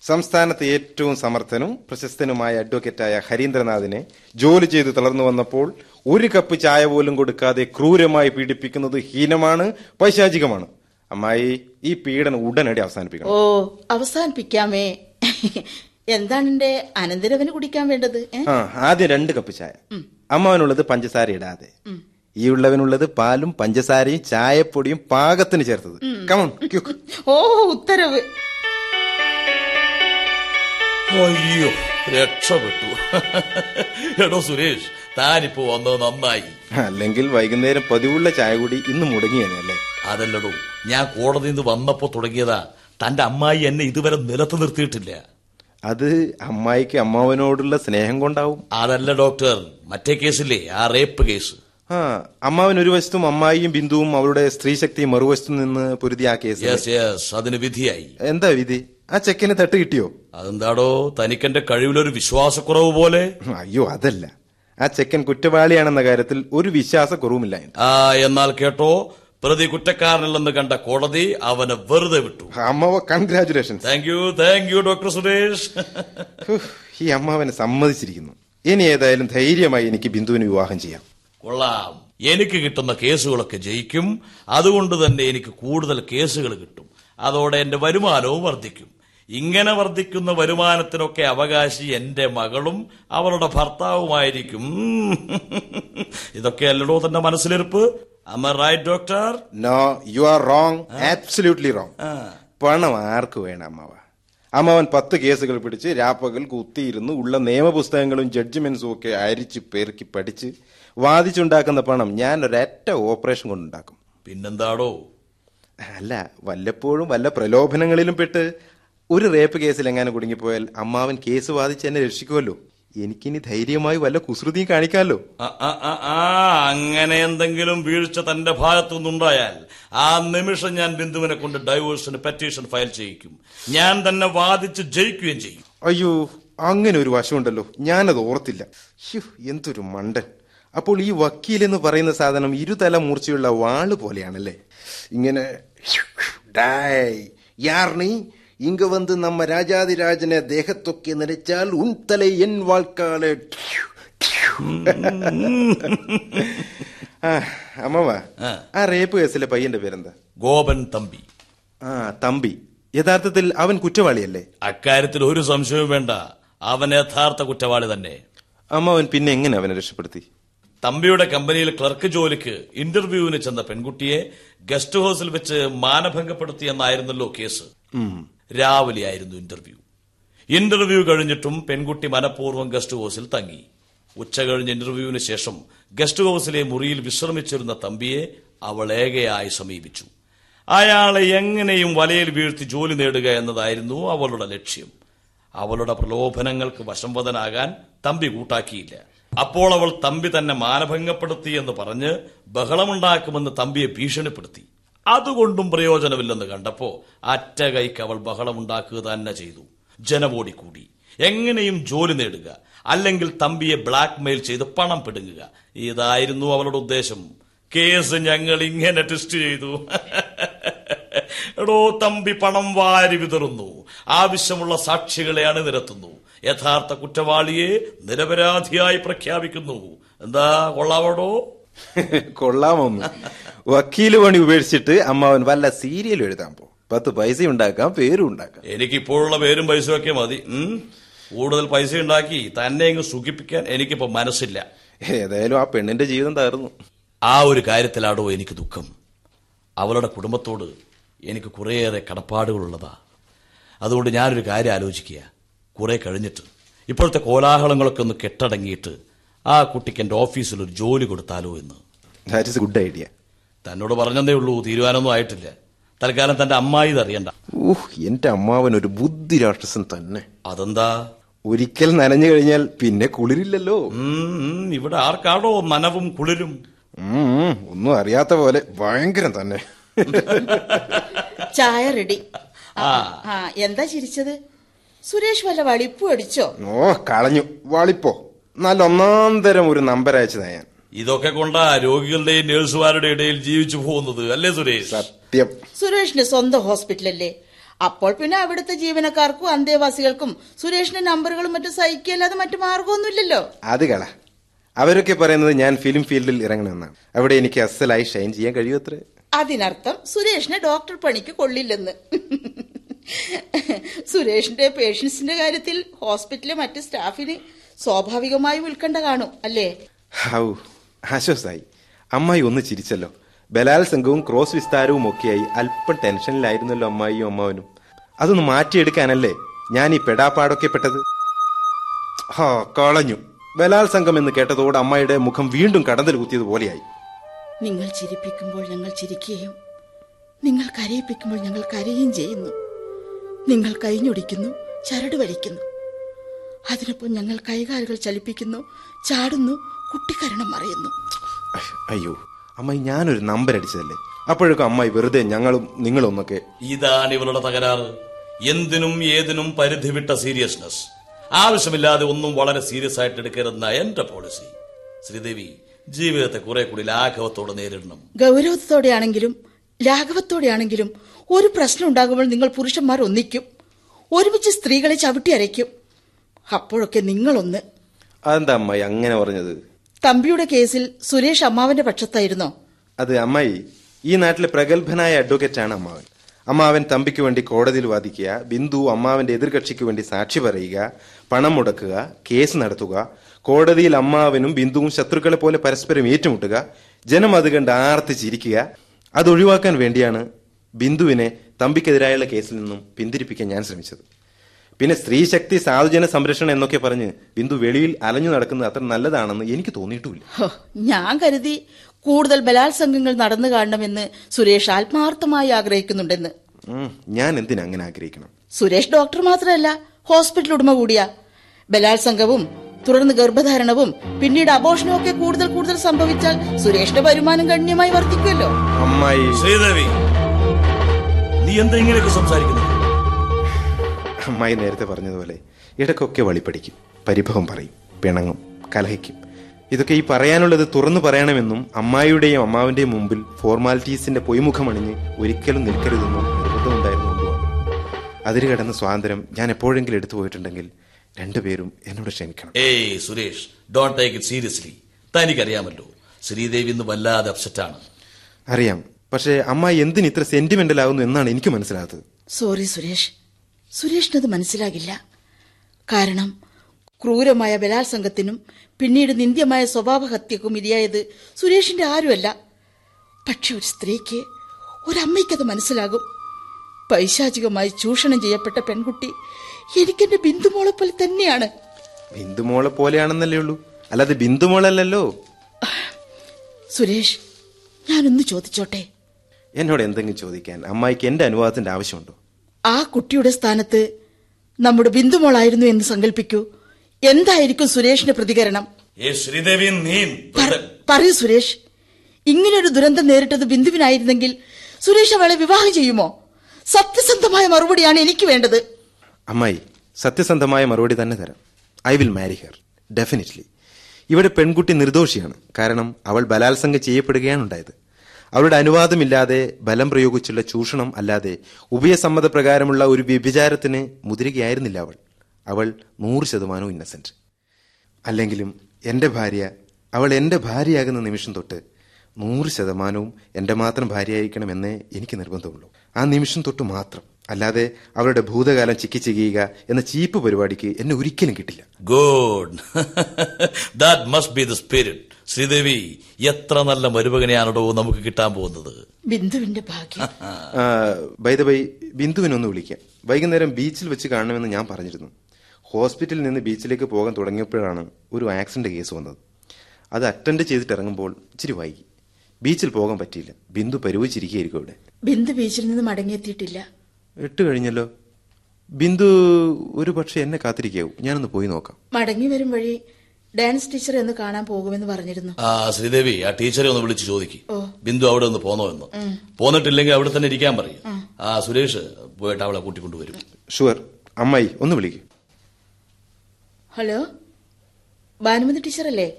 സംസ്ഥാനത്തെ ഏറ്റവും സമർത്ഥനും പ്രശസ്തനുമായ അഡ്വക്കേറ്റായ ഹരീന്ദ്രനാഥിനെ ജോലി ചെയ്ത് തളർന്നു വന്നപ്പോൾ ഒരു കപ്പ് ചായ പോലും കൊടുക്കാതെ ക്രൂരമായി പീഡിപ്പിക്കുന്നത് ഹീനമാണ് പൈശാചികമാണ്. അമ്മായി ഈ പീഡനം ഉടനടി അവസാനിപ്പിക്കണം. ഓ അവസാനിപ്പിക്കാമേ. എന്താണ് എന്റെ അനന്തരവന് കുടിക്കാൻ വേണ്ടത്? ആ ആദ്യം രണ്ട് കപ്പ് ചായ. അമ്മാവനുള്ളത് പഞ്ചസാര ഇടാതെ. ഈ ഉള്ളവനുള്ളത് പാലും പഞ്ചസാരയും ചായപ്പൊടിയും പാകത്തിന് ചേർത്തത്. കമൺ ഓ ഉത്തരവ്. അയ്യോ രക്ഷപ്പെട്ടു. എടോ സുരേഷ് താനിപ്പോ വന്നത് നന്നായി. അല്ലെങ്കിൽ വൈകുന്നേരം പതിവുള്ള ചായ കൂടി ഇന്ന് മുടങ്ങിയല്ലേ അതല്ലടോ ഞാൻ കോടതിയിൽ നിന്ന് വന്നപ്പോ തുടങ്ങിയതാ. തന്റെ അമ്മായി എന്നെ ഇതുവരെ നിലത്ത് നിർത്തിയിട്ടില്ല. അത് അമ്മായിക്ക് അമ്മാവനോടുള്ള സ്നേഹം കൊണ്ടാവും. അതല്ല ഡോക്ടർ മറ്റേ കേസില്ലേ ആ റേപ്പ് കേസ്. ആ അമ്മാവൻ ഒരു വശത്തും അമ്മായിയും ബിന്ദുവും അവരുടെ സ്ത്രീശക്തി മറുവശത്തു നിന്ന് പൊരുതി ആ കേസ് അതിന് വിധിയായി. എന്താ വിധി? ആ ചെക്കന് തട്ട് കിട്ടിയോ? അതെന്താടോ തനിക്കെന്റെ കഴിവിലൊരു വിശ്വാസക്കുറവ് പോലെ. അയ്യോ അതല്ല. ആ ചെക്കൻ കുറ്റവാളിയാണെന്ന കാര്യത്തിൽ ഒരു വിശ്വാസക്കുറവുമില്ല. ആ എന്നാൽ കേട്ടോ പ്രതി കുറ്റക്കാരനല്ലെന്ന് കണ്ട കോടതി അവനെ വെറുതെ വിട്ടു. അമ്മാവ congratulation thank you thank you doctor Suresh. ഈ അമ്മാവനെ സമ്മതിച്ചിരിക്കുന്നു. ഇനി ഏതായാലും ധൈര്യമായി എനിക്ക് ബിന്ദുവിന് വിവാഹം ചെയ്യാം. കൊള്ളാം. എനിക്ക് കിട്ടുന്ന കേസുകളൊക്കെ ജയിക്കും. അതുകൊണ്ട് തന്നെ എനിക്ക് കൂടുതൽ കേസുകൾ കിട്ടും. അതോടെ എന്റെ വരുമാനവും വർദ്ധിക്കും. ഇങ്ങനെ വർദ്ധിക്കുന്ന വരുമാനത്തിനൊക്കെ അവകാശി എന്റെ മകളും അവളുടെ ഭർത്താവുമായിരിക്കും. ഇതൊക്കെ അല്ലടോ തന്റെ മനസ്സിലിരിപ്പ്? അമ്മ right doctor no you are wrong absolutely wrong പണം ആർക്ക് വേണം അമ്മാവ? അമ്മാവൻ പത്ത് കേസുകൾ പിടിച്ച് രാപ്പകൽ കുത്തിയിരുന്നു ഉള്ള നിയമപുസ്തകങ്ങളും ജഡ്ജ്മെന്റ്സും ഒക്കെ അരിച്ച് പെറുക്കി പഠിച്ച് വാദിച്ചുണ്ടാക്കുന്ന പണം ഞാൻ ഒരൊറ്റ ഓപ്പറേഷൻ കൊണ്ടുണ്ടാക്കും. പിന്നെന്താടോ? അല്ല വല്ലപ്പോഴും വല്ല പ്രലോഭനങ്ങളിലും പെട്ട് ഒരു റേപ്പ് കേസിൽ എങ്ങാനും കുടുങ്ങിപ്പോയാൽ അമ്മാവൻ കേസ് വാദിച്ച് എന്നെ രക്ഷിക്കുമല്ലോ എനിക്കിനി ധൈര്യമായി വല്ല കുസൃതിയും കാണിക്കാമല്ലോ. അങ്ങനെ എന്തെങ്കിലും വീഴ്ച തന്റെ ഭാഗത്തു നിന്നുണ്ടായാൽ ആ നിമിഷം ഞാൻ ബിന്ദുവിനെ കൊണ്ട് ഡൈവോഴ്സിന് പെറ്റീഷൻ ഫയൽ ചെയ്യിക്കും. ഞാൻ തന്നെ വാദിച്ച് ജയിക്കുകയും ചെയ്യും. അയ്യോ അങ്ങനെ ഒരു വശമുണ്ടല്ലോ. ഞാനത് ഓർത്തില്ല. എന്തൊരു മണ്ടൻ. അപ്പോൾ ഈ വക്കീൽ എന്ന് പറയുന്ന സാധനം ഇരുതല മൂർച്ചയുള്ള വാൾ പോലെയാണല്ലേ? ഇങ്ങനെ ഡായ് യാർ വന്ന് നമ്മ രാജാതിരാജനെ ദേഹത്തൊക്കെ നിരച്ചാൽ ഉൻ തല എൻ വാൾക്കാൽ ആ അമ്മവാ ആ. ആ റേപ്പ് കേസിലെ പയ്യന്റെ പേരെന്താ? ഗോപൻ തമ്പി. ആ തമ്പി. യഥാർത്ഥത്തിൽ അവൻ കുറ്റവാളിയല്ലേ? അക്കാര്യത്തിൽ ഒരു സംശയവും വേണ്ട. അവൻ യഥാർത്ഥ കുറ്റവാളി തന്നെ. അമ്മാവൻ പിന്നെ എങ്ങനെ അവനെ രക്ഷപ്പെടുത്തി? തമ്പിയുടെ കമ്പനിയിൽ ക്ലർക്ക് ജോലിക്ക് ഇന്റർവ്യൂവിന് ചെന്ന പെൺകുട്ടിയെ ഗസ്റ്റ് ഹൌസിൽ വെച്ച് മാനഭംഗപ്പെടുത്തിയെന്നായിരുന്നല്ലോ കേസ്. രാവിലെയായിരുന്നു ഇന്റർവ്യൂ ഇന്റർവ്യൂ കഴിഞ്ഞിട്ടും പെൺകുട്ടി മനഃപൂർവം ഗസ്റ്റ് ഹൌസിൽ തങ്ങി. ഉച്ച കഴിഞ്ഞ ഇന്റർവ്യൂവിന് ശേഷം ഗസ്റ്റ് ഹൌസിലെ മുറിയിൽ വിശ്രമിച്ചിരുന്ന തമ്പിയെ അവൾ ഏകയായി സമീപിച്ചു. അയാളെ എങ്ങനെയും വലയിൽ വീഴ്ത്തി ജോലി നേടുക എന്നതായിരുന്നു അവളുടെ ലക്ഷ്യം. അവളുടെ പ്രലോഭനങ്ങൾക്ക് വശംവദനാകാൻ തമ്പി കൂട്ടാക്കിയില്ല. അപ്പോൾ അവൾ തമ്പി തന്നെ മാനഭംഗപ്പെടുത്തി എന്ന് പറഞ്ഞ് ബഹളമുണ്ടാക്കുമെന്ന് തമ്പിയെ ഭീഷണിപ്പെടുത്തി. അതുകൊണ്ടും പ്രയോജനമില്ലെന്ന് കണ്ടപ്പോ അറ്റ കൈക്ക് അവൾ ബഹളമുണ്ടാക്കുക തന്നെ ചെയ്തു. ജനവോടിക്കൂടി എങ്ങനെയും ജോലി നേടുക. അല്ലെങ്കിൽ തമ്പിയെ ബ്ലാക്ക് മെയിൽ ചെയ്ത് പണം പിടുങ്ങുക. ഇതായിരുന്നു അവളുടെ ഉദ്ദേശം. കേസ് ഞങ്ങൾ ഇങ്ങനെ ടെസ്റ്റ് ചെയ്തു. എടോ തമ്പി പണം വാരി വിതറുന്നു. ആവശ്യമുള്ള സാക്ഷികളെ അണിനിരത്തുന്നു യഥാർത്ഥ കുറ്റവാളിയെ നിരപരാധിയായി പ്രഖ്യാപിക്കുന്നു. എന്താ കൊള്ളാവടോ? കൊള്ളാമൊന്ന് വക്കീൽ പണി ഉപേക്ഷിച്ചിട്ട് അമ്മാവൻ വല്ല സീരിയൽ എഴുതാൻ പോകും. പത്ത് പൈസ ഉണ്ടാക്കാം പേരും ഉണ്ടാക്കാം. എനിക്കിപ്പോഴുള്ള പേരും പൈസയും ഒക്കെ മതി. കൂടുതൽ പൈസ ഉണ്ടാക്കി തന്നെ ഇങ്ങ് സുഖിപ്പിക്കാൻ എനിക്കിപ്പോ മനസ്സില്ല. ഏതായാലും ആ പെണ്ണിന്റെ ജീവിതം തകർന്നു. ആ ഒരു കാര്യത്തിലാടോ എനിക്ക് ദുഃഖം. അവളുടെ കുടുംബത്തോട് എനിക്ക് കുറേയേറെ കടപ്പാടുകളുള്ളതാ. അതുകൊണ്ട് ഞാനൊരു കാര്യം ആലോചിക്കുക. കുറെ കഴിഞ്ഞിട്ട് ഇപ്പോഴത്തെ കോലാഹലങ്ങളൊക്കെ ഒന്ന് കെട്ടടങ്ങിയിട്ട് ആ കുട്ടിക്ക് എന്റെ ഓഫീസിൽ ഒരു ജോലി കൊടുത്താലോ എന്ന്. ദാറ്റ് ഇസ് ഗുഡ് ഐഡിയ തന്നോട് പറഞ്ഞതേ ഉള്ളൂ തീരുമാനമൊന്നും ആയിട്ടില്ല. തൽക്കാലം തന്റെ അമ്മായി ഇതറിയണ്ട ഊഹ് എന്റെ അമ്മാവൻ ഒരു ബുദ്ധി രാക്ഷസൻ തന്നെ. അതെന്താ? ഒരിക്കൽ നനഞ്ഞു കഴിഞ്ഞാൽ പിന്നെ കുളിരില്ലല്ലോ. ഉം, ഉം, ഇവിടെ ആർക്കാണോ നനവും കുളിരും? ഉം, ഉം, ഒന്നും അറിയാത്ത പോലെ ഭയങ്കരം തന്നെ. ചായ റെഡി. ആ ആ, എന്താ ചിരിച്ചത്? സുരേഷ് വല്ല വളിപ്പും അടിച്ചോ? ഓ കളഞ്ഞു. വാളിപ്പോ. നല്ല ഒന്നാം തരം ഒരു നമ്പർ അയച്ചതാ ഞാൻ ഇതൊക്കെ കൊണ്ടാ രോഗികളുടെയും നഴ്സുമാരുടെ ഇടയിൽ ജീവിച്ചു പോകുന്നത് അല്ലേ സുരേഷ്? സത്യം. സുരേഷിന് സ്വന്തം ഹോസ്പിറ്റലല്ലേ? അപ്പോൾ പിന്നെ അവിടുത്തെ ജീവനക്കാർക്കും അന്തേവാസികൾക്കും സുരേഷിന്റെ നമ്പറുകളും മറ്റും സഹിക്കല്ലാതെ മറ്റു മാർഗമൊന്നുമില്ലല്ലോ. അത് കള. അവരൊക്കെ പറയുന്നത് ഞാൻ ഫിലിം ഫീൽഡിൽ ഇറങ്ങണമെന്നാണ് അവിടെ എനിക്ക് അസലായി ഷൈൻ ചെയ്യാൻ കഴിയുമത്രേ അതിനർത്ഥം സുരേഷിനെ ഡോക്ടർ പണിക്ക് കൊള്ളില്ലെന്ന്. സുരേഷിന്റെ പേഷ്യൻസിന്റെ കാര്യത്തിൽ ഹോസ്പിറ്റലിലെ മറ്റ് സ്റ്റാഫിന് സ്വാഭാവികമായും ഉത്കണ്ഠ കാണും അല്ലേ? ഹൗ ആശ്വാസായി. അമ്മായി ഒന്ന് ചിരിച്ചല്ലോ. ബലാത്സംഗവും ക്രോസ് വിസ്താരവും ഒക്കെയായി അല്പം ടെൻഷനിലായിരുന്നല്ലോ അമ്മായിയും അമ്മാവനും. അതൊന്ന് മാറ്റിയെടുക്കാനല്ലേ ഞാൻ ഈ പെടാപ്പാടൊക്കെ പെട്ടത്? ഹാ കളഞ്ഞു. ബലാത്സംഗം എന്ന് കേട്ടതോട് അമ്മയുടെ മുഖം വീണ്ടും കടന്തൽ കുത്തിയതുപോലെയായി നിങ്ങൾ ചിരിപ്പിക്കുമ്പോൾ ഞങ്ങൾ ചിരിക്കുകയും നിങ്ങൾ കരയിപ്പിക്കുമ്പോൾ ഞങ്ങൾ കരയുകയും ചെയ്യുന്നു. നിങ്ങൾ കൈഞ്ഞൊടിക്കുന്നു ചരട് വലിക്കുന്നു. അതിനൊപ്പം ഞങ്ങൾ കൈകാലുകൾ ചലിപ്പിക്കുന്നു ചാടുന്നു കുട്ടിക്കരണം മറയുന്നു അയ്യോ അമ്മായി ഞാനൊരു നമ്പർ അടിച്ചതല്ലേ? അപ്പോഴൊക്കെ അമ്മായി വെറുതെ ഞങ്ങളും നിങ്ങളും ഒന്നൊക്കെ ഇതാണ് ഇവളുടെ തകരാറ്. എന്തിനും ഏതിനും പരിധി വിട്ട സീരിയസ്നെസ്. ആവശ്യമില്ലാതെ ഒന്നും വളരെ സീരിയസ് ആയിട്ട് എടുക്കരുതെന്ന എന്റെ പോളിസി. ശ്രീദേവി ജീവിതത്തെ കുറെ കൂടി ലാഘവത്തോടെ നേരിടണം. ഗൗരവത്തോടെയാണെങ്കിലും ലാഘവത്തോടെയാണെങ്കിലും ഒരു പ്രശ്നം ഉണ്ടാകുമ്പോൾ നിങ്ങൾ പുരുഷന്മാർ ഒന്നിക്കും. ഒരുമിച്ച് സ്ത്രീകളെ ചവിട്ടി അരയ്ക്കും. അപ്പോഴൊക്കെ നിങ്ങളൊന്ന് അതെന്താ അമ്മായി അങ്ങനെ പറഞ്ഞത്? തമ്പിയുടെ കേസിൽ സുരേഷ് അമ്മാവന്റെ പക്ഷത്തായിരുന്നോ? അത് അമ്മായി. ഈ നാട്ടിലെ പ്രഗത്ഭനായ ആണ് അമ്മാവൻ. അമ്മാവൻ തമ്പിക്ക് വേണ്ടി കോടതിയിൽ വാദിക്കുക ബിന്ദു അമ്മാവന്റെ എതിർകക്ഷിക്ക് വേണ്ടി സാക്ഷി പറയുക പണം മുടക്കുക കേസ് നടത്തുക കോടതിയിൽ അമ്മാവനും ബിന്ദുവും ശത്രുക്കളെ പോലെ പരസ്പരം ഏറ്റുമുട്ടുക ജനം അത് കണ്ട് ആർത്തിച്ചിരിക്കുക അത് ഒഴിവാക്കാൻ വേണ്ടിയാണ് ബിന്ദുവിനെ തമ്പിക്കെതിരായുള്ള കേസിൽ നിന്നും പിന്തിരിപ്പിക്കാൻ ഞാൻ ശ്രമിച്ചത്. പിന്നെ സ്ത്രീശക്തി സാധുജന സംരക്ഷണം എന്നൊക്കെ പറഞ്ഞ് ബിന്ദു വെളിയിൽ അലഞ്ഞു നടക്കുന്നത് അത്ര നല്ലതാണെന്ന് എനിക്ക് തോന്നിയിട്ടില്ല. ഞാൻ കരുതി കൂടുതൽ ബലാത്സംഗങ്ങൾ നടന്നു കാണണമെന്ന് സുരേഷ് ആത്മാർത്ഥമായി ആഗ്രഹിക്കുന്നുണ്ടെന്ന്. ഞാൻ എന്തിനാ അങ്ങനെ ആഗ്രഹിക്കണം? സുരേഷ് ഡോക്ടർ മാത്രമല്ല ഹോസ്പിറ്റൽ ഉടമ കൂടിയാ. ബലാത്സംഗവും തുടർന്ന് ഗർഭധാരണവും പിന്നീട് അബോഷനും ഒക്കെ കൂടുതൽ കൂടുതൽ സംഭവിച്ചാൽ സുരേഷിന്റെ വരുമാനം ഗണ്യമായി വർദ്ധിക്കുമല്ലോ. അമ്മായി. ശ്രീദേവി നീ എന്താ ഇങ്ങനെയൊക്കെ സംസാരിക്കുന്നത്? അമ്മായി നേരത്തെ പറഞ്ഞതുപോലെ ഇടയ്ക്കൊക്കെ വളിപ്പടിക്കും പരിഭവം പറയും പിണങ്ങും കലഹിക്കും. ഇതൊക്കെ ഈ പറയാനുള്ളത് തുറന്നു പറയണമെന്നും അമ്മായിയുടെയും അമ്മാവിന്റെയും മുമ്പിൽ ഫോർമാലിറ്റീസിന്റെ പൊയ്മുഖമണിഞ്ഞ് ഒരിക്കലും നിൽക്കരുതെന്നും നിർബന്ധമുണ്ടായിരുന്നുകൊണ്ടുമാണ് അതിര് കടന്ന സ്വാതന്ത്ര്യം ഞാൻ എപ്പോഴെങ്കിലും എടുത്തു പോയിട്ടുണ്ടെങ്കിൽ രണ്ടുപേരും എന്നോട് ക്ഷമിക്കണം. ഏയ് Suresh don't take it seriously തനിക്കറിയാമല്ലോ Sridevi ഇന്ന് വല്ലാതെ അപ്സെറ്റ് ആണ്. അറിയാം പക്ഷേ അമ്മായി എന്തിന് ഇത്ര സെന്റിമെന്റൽ ആകുന്നു എന്നാണ് എനിക്ക് മനസ്സിലാകുന്നത് സോറി സുരേഷ്. സുരേഷിനത് മനസ്സിലാകില്ല. കാരണം ക്രൂരമായ ബലാത്സംഗത്തിനും പിന്നീട് നിന്ദ്യമായ സ്വഭാവഹത്യക്കും ഇരയായത് സുരേഷിന്റെ ആരുമല്ല. പക്ഷെ ഒരു സ്ത്രീക്ക് ഒരമ്മയ്ക്കത് മനസ്സിലാകും. പൈശാചികമായി ചൂഷണം ചെയ്യപ്പെട്ട പെൺകുട്ടി എനിക്കെന്റെ ബിന്ദുമോളെ പോലെ തന്നെയാണ്. ബിന്ദുമോളെ പോലെയാണെന്നല്ലേ ഉള്ളൂ. അല്ലാതെ ബിന്ദുമോളല്ലല്ലോ. സുരേഷ് ഞാനൊന്ന് ചോദിച്ചോട്ടെ? എന്നോട് എന്തെങ്കിലും ചോദിക്കാൻ അമ്മായിക്ക് എന്റെ അനുവാദത്തിന്റെ ആവശ്യമുണ്ടോ? ആ കുട്ടിയുടെ സ്ഥാനത്ത് നമ്മുടെ ബിന്ദുമോളായിരുന്നു എന്ന് സങ്കല്പിക്കൂ എന്തായിരിക്കും സുരേഷിന്റെ പ്രതികരണം? ശ്രീദേവി പറയൂ സുരേഷ്. ഇങ്ങനൊരു ദുരന്തം നേരിട്ടത് ബിന്ദുവിനായിരുന്നെങ്കിൽ സുരേഷ് അവളെ വിവാഹം ചെയ്യുമോ? സത്യസന്ധമായ മറുപടിയാണ് എനിക്ക് വേണ്ടത്. അമ്മായി സത്യസന്ധമായ മറുപടി തന്നെ തരാം. I will marry her definitely. ഇവിടെ പെൺകുട്ടി നിർദോഷിയാണ്. കാരണം അവൾ ബലാത്സംഗം ചെയ്യപ്പെടുകയാണ് ഉണ്ടായത്. അവളുടെ അനുവാദമില്ലാതെ ബലം പ്രയോഗിച്ചുള്ള ചൂഷണം അല്ലാതെ ഉഭയസമ്മത പ്രകാരമുള്ള ഒരു വ്യഭിചാരത്തിന് മുതിരുകയായിരുന്നില്ല അവൾ. അവൾ നൂറ് ശതമാനവും ഇന്നസെന്റ് അല്ലെങ്കിലും എന്റെ ഭാര്യ അവൾ എന്റെ ഭാര്യയാകുന്ന നിമിഷം തൊട്ട് നൂറ് ശതമാനവും എന്റെ മാത്രം ഭാര്യയായിരിക്കണമെന്നേ എനിക്ക് നിർബന്ധമുള്ളൂ. ആ നിമിഷം തൊട്ട് മാത്രം. അല്ലാതെ അവരുടെ ഭൂതകാലം ചിക്കി ചെയ്യുക എന്ന ചീപ്പ് പരിപാടിക്ക് എന്നെ ഒരിക്കലും കിട്ടില്ല. Good. That must be the spirit Sreedevi എത്ര നല്ല മരുമകനെയാണോ നമുക്ക് കിട്ടാൻ പോകുന്നത്? ബിന്ദുവിന്റെ ഭാഗ്യം. ബൈ ദ ബൈ ബിന്ദുവിനൊന്ന് വിളിക്കാം. വൈകുന്നേരം ബീച്ചിൽ വെച്ച് കാണണമെന്ന് ഞാൻ പറഞ്ഞിരുന്നു. ഹോസ്പിറ്റലിൽ നിന്ന് ബീച്ചിലേക്ക് പോകാൻ തുടങ്ങിയപ്പോഴാണ് ഒരു ആക്സിഡന്റ് കേസ് വന്നത്. അത് അറ്റൻഡ് ചെയ്തിട്ട് ഇറങ്ങുമ്പോൾ ഇച്ചിരി വൈകി. ബീച്ചിൽ പോകാൻ പറ്റിയില്ല. ബിന്ദു പരിവച്ചിരിക്കുകയായിരിക്കും ഇവിടെ ബിന്ദു ബീച്ചിൽ നിന്ന് മടങ്ങിയെത്തിയിട്ടില്ല. എട്ട് കഴിഞ്ഞല്ലോ. ബിന്ദു ഒരു പക്ഷെ എന്നെ കാത്തിരിക്കാവൂ. ഞാനൊന്ന് പോയി നോക്കാം. മടങ്ങി വരും വഴി ഡാൻസ് ടീച്ചർ എന്ന് കാണാൻ പോകുമെന്ന് പറഞ്ഞിരുന്നു. ആ ശ്രീദേവി ആ ടീച്ചറെ ഒന്ന് വിളിച്ച് ചോദിക്കും. ബിന്ദു അവിടെ ഒന്ന് പോന്നോ എന്ന്. പോന്നിട്ടില്ലെങ്കിൽ അവിടെ തന്നെ ഇരിക്കാൻ പറയും. ആ. സുരേഷ് പോയിട്ട് അവളെ കൂട്ടിക്കൊണ്ടുവരും. ഷുവർ അമ്മായി ഒന്ന് വിളിക്കും. ഹലോ? ഭാനുമതി ടീച്ചറല്ലേ?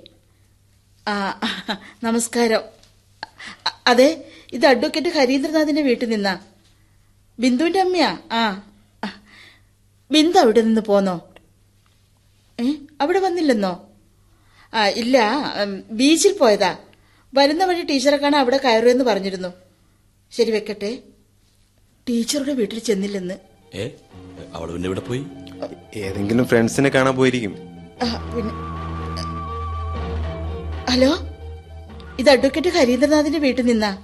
ആ നമസ്കാരം. അതെ ഇത് അഡ്വക്കേറ്റ് ഹരീന്ദ്രനാഥിന്റെ വീട്ടിൽ നിന്നാ. ബിന്ദുവിന്റെ അമ്മയാ? ആ ആ. ബിന്ദു അവിടെ നിന്ന് പോന്നോ? ഏ അവിടെ വന്നില്ലെന്നോ? ആ ഇല്ല. ബീച്ചിൽ പോയതാ. വരുന്ന വഴി ടീച്ചറെ കാണാൻ അവിടെ കയറുമെന്ന് പറഞ്ഞിരുന്നു. ശരി വെക്കട്ടെ. ടീച്ചറുടെ വീട്ടിൽ ചെന്നില്ലെന്ന്. പിന്നെ ഇവിടെ പോയി? ഏതെങ്കിലും ഫ്രണ്ട്സിനെ കാണാൻ പോയിരിക്കും. ഹലോ? ഇത് അഡ്വക്കേറ്റ് ഹരീന്ദ്രനാഥിന്റെ വീട്ടിൽ നിന്നാ?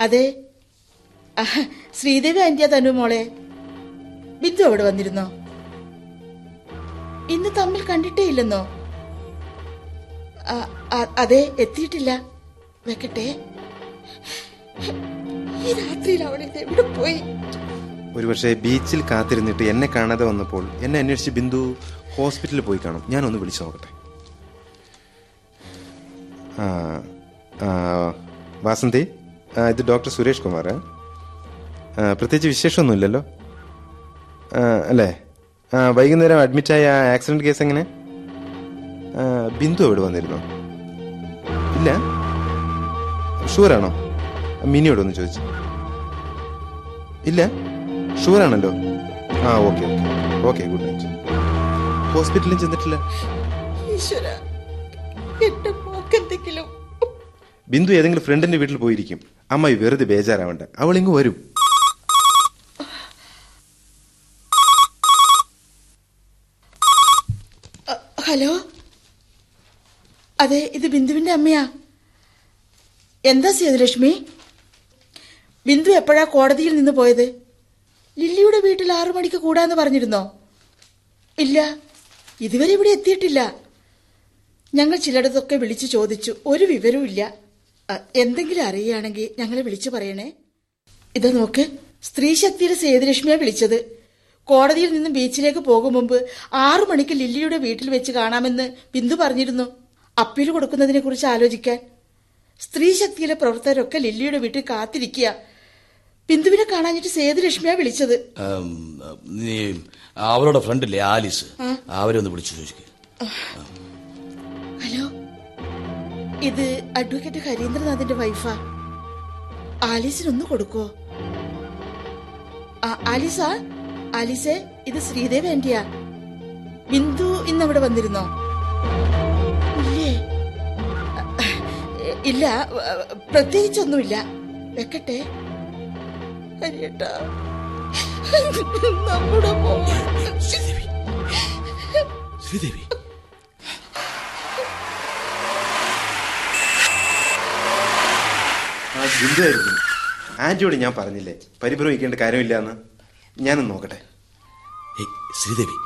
അതെ. ശ്രീദേവി ആന്റിയ തനു മോളെ. ബിന്ദു അവിടെ വന്നിരുന്നോ? ഇന്ന് തമ്മിൽ കണ്ടിട്ടേ ഇല്ലെന്നോ? അതെ എത്തിയിട്ടില്ല. വെക്കട്ടെ. ഈ രാത്രിയിൽ അവൾ എവിടെ പോയി? ഒരുപക്ഷെ ബീച്ചിൽ കാത്തിരുന്നിട്ട് എന്നെ കാണാതെ വന്നപ്പോൾ എന്നെ അന്വേഷിച്ച് ബിന്ദു ഹോസ്പിറ്റലിൽ പോയി കാണും. ഞാനൊന്ന് വിളിച്ചു നോക്കട്ടെ. വാസന്തി ഇത് ഡോക്ടർ സുരേഷ് കുമാർ. പ്രത്യേകിച്ച് വിശേഷമൊന്നുമില്ലല്ലോ. അല്ലേ? വൈകുന്നേരം അഡ്മിറ്റായ ആക്സിഡന്റ് കേസ് എങ്ങനെ? ബിന്ദു എവിടെ വന്നിരുന്നോ? ഇല്ല? ഷുവറാണോ? മിനിയോട് ഒന്ന് ചോദിച്ചു. ഇല്ല? ഷുവറാണല്ലോ. ആ okay okay. Okay good night. ഹോസ്പിറ്റലിൽ ചെന്നിട്ടില്ല. ബിന്ദു ഏതെങ്കിലും ഫ്രണ്ടിന്റെ വീട്ടിൽ പോയിരിക്കും. അമ്മായി വെറുതെ ബേജാറാവണ്ട. അവൾ ഇങ്ങ് വരും. ഹലോ? അതെ ഇത് ബിന്ദുവിന്റെ അമ്മയാ. എന്താ സേതുലക്ഷ്മി? ബിന്ദു എപ്പോഴാ കോടതിയിൽ നിന്ന് പോയത്? ലില്ലിയുടെ വീട്ടിൽ ആറു മണിക്ക് കൂടാന്ന് പറഞ്ഞിരുന്നോ? ഇല്ല ഇതുവരെ ഇവിടെ എത്തിയിട്ടില്ല. ഞങ്ങൾ ചിലയിടത്തൊക്കെ വിളിച്ചു ചോദിച്ചു ഒരു വിവരവും ഇല്ല. എന്തെങ്കിലും അറിയുകയാണെങ്കിൽ ഞങ്ങളെ വിളിച്ചു പറയണേ. ഇത് നോക്ക് സ്ത്രീ ശക്തിയുടെ സേതുലക്ഷ്മിയെ വിളിച്ചത്. കോടതിയിൽ നിന്ന് ബീച്ചിലേക്ക് പോകും മുമ്പ് ആറു മണിക്ക് ലില്ലിയുടെ വീട്ടിൽ വെച്ച് കാണാമെന്ന് ബിന്ദു പറഞ്ഞിരുന്നു. അപ്പീൽ കൊടുക്കുന്നതിനെ കുറിച്ച് ആലോചിക്കാൻ. സ്ത്രീ ശക്തിയിലെ പ്രവർത്തകരൊക്കെ ലില്ലിയുടെ വീട്ടിൽ കാത്തിരിക്കുക. ബിന്ദുവിനെ കാണാഞ്ഞിട്ട് സേതുലക്ഷ്മിയാ വിളിച്ചത്. അവരുടെ നീ അവളുടെ ഫ്രണ്ടില്ലേ ആലിസ്. അവരെ ഒന്ന് വിളിച്ചു ചോദിക്കുക ഹലോ. ഇത് അഡ്വക്കേറ്റ് ഹരീന്ദ്രനാഥിന്റെ വൈഫാ. ആലീസിനൊന്ന് കൊടുക്കോ ആലീസ? ആലീസേ ഇത് ശ്രീദേവ് ആന്റിയാ. ബിന്ദു ഇന്ന് അവിടെ വന്നിരുന്നോ? ഇല്ല പ്രത്യേകിച്ചൊന്നുമില്ല. വെക്കട്ടെ. ഹരിയേട്ടാ നമ്മുടെ ശ്രീദേവി. ശ്രീദേവി. ബിന്ദുവായിരിക്കും ആന്റിയോട് ഞാൻ പറഞ്ഞില്ലേ പരിഭ്രമിക്കേണ്ട കാര്യമില്ല എന്ന് ഞാനൊന്ന് നോക്കട്ടെ. ശ്രീദേവി.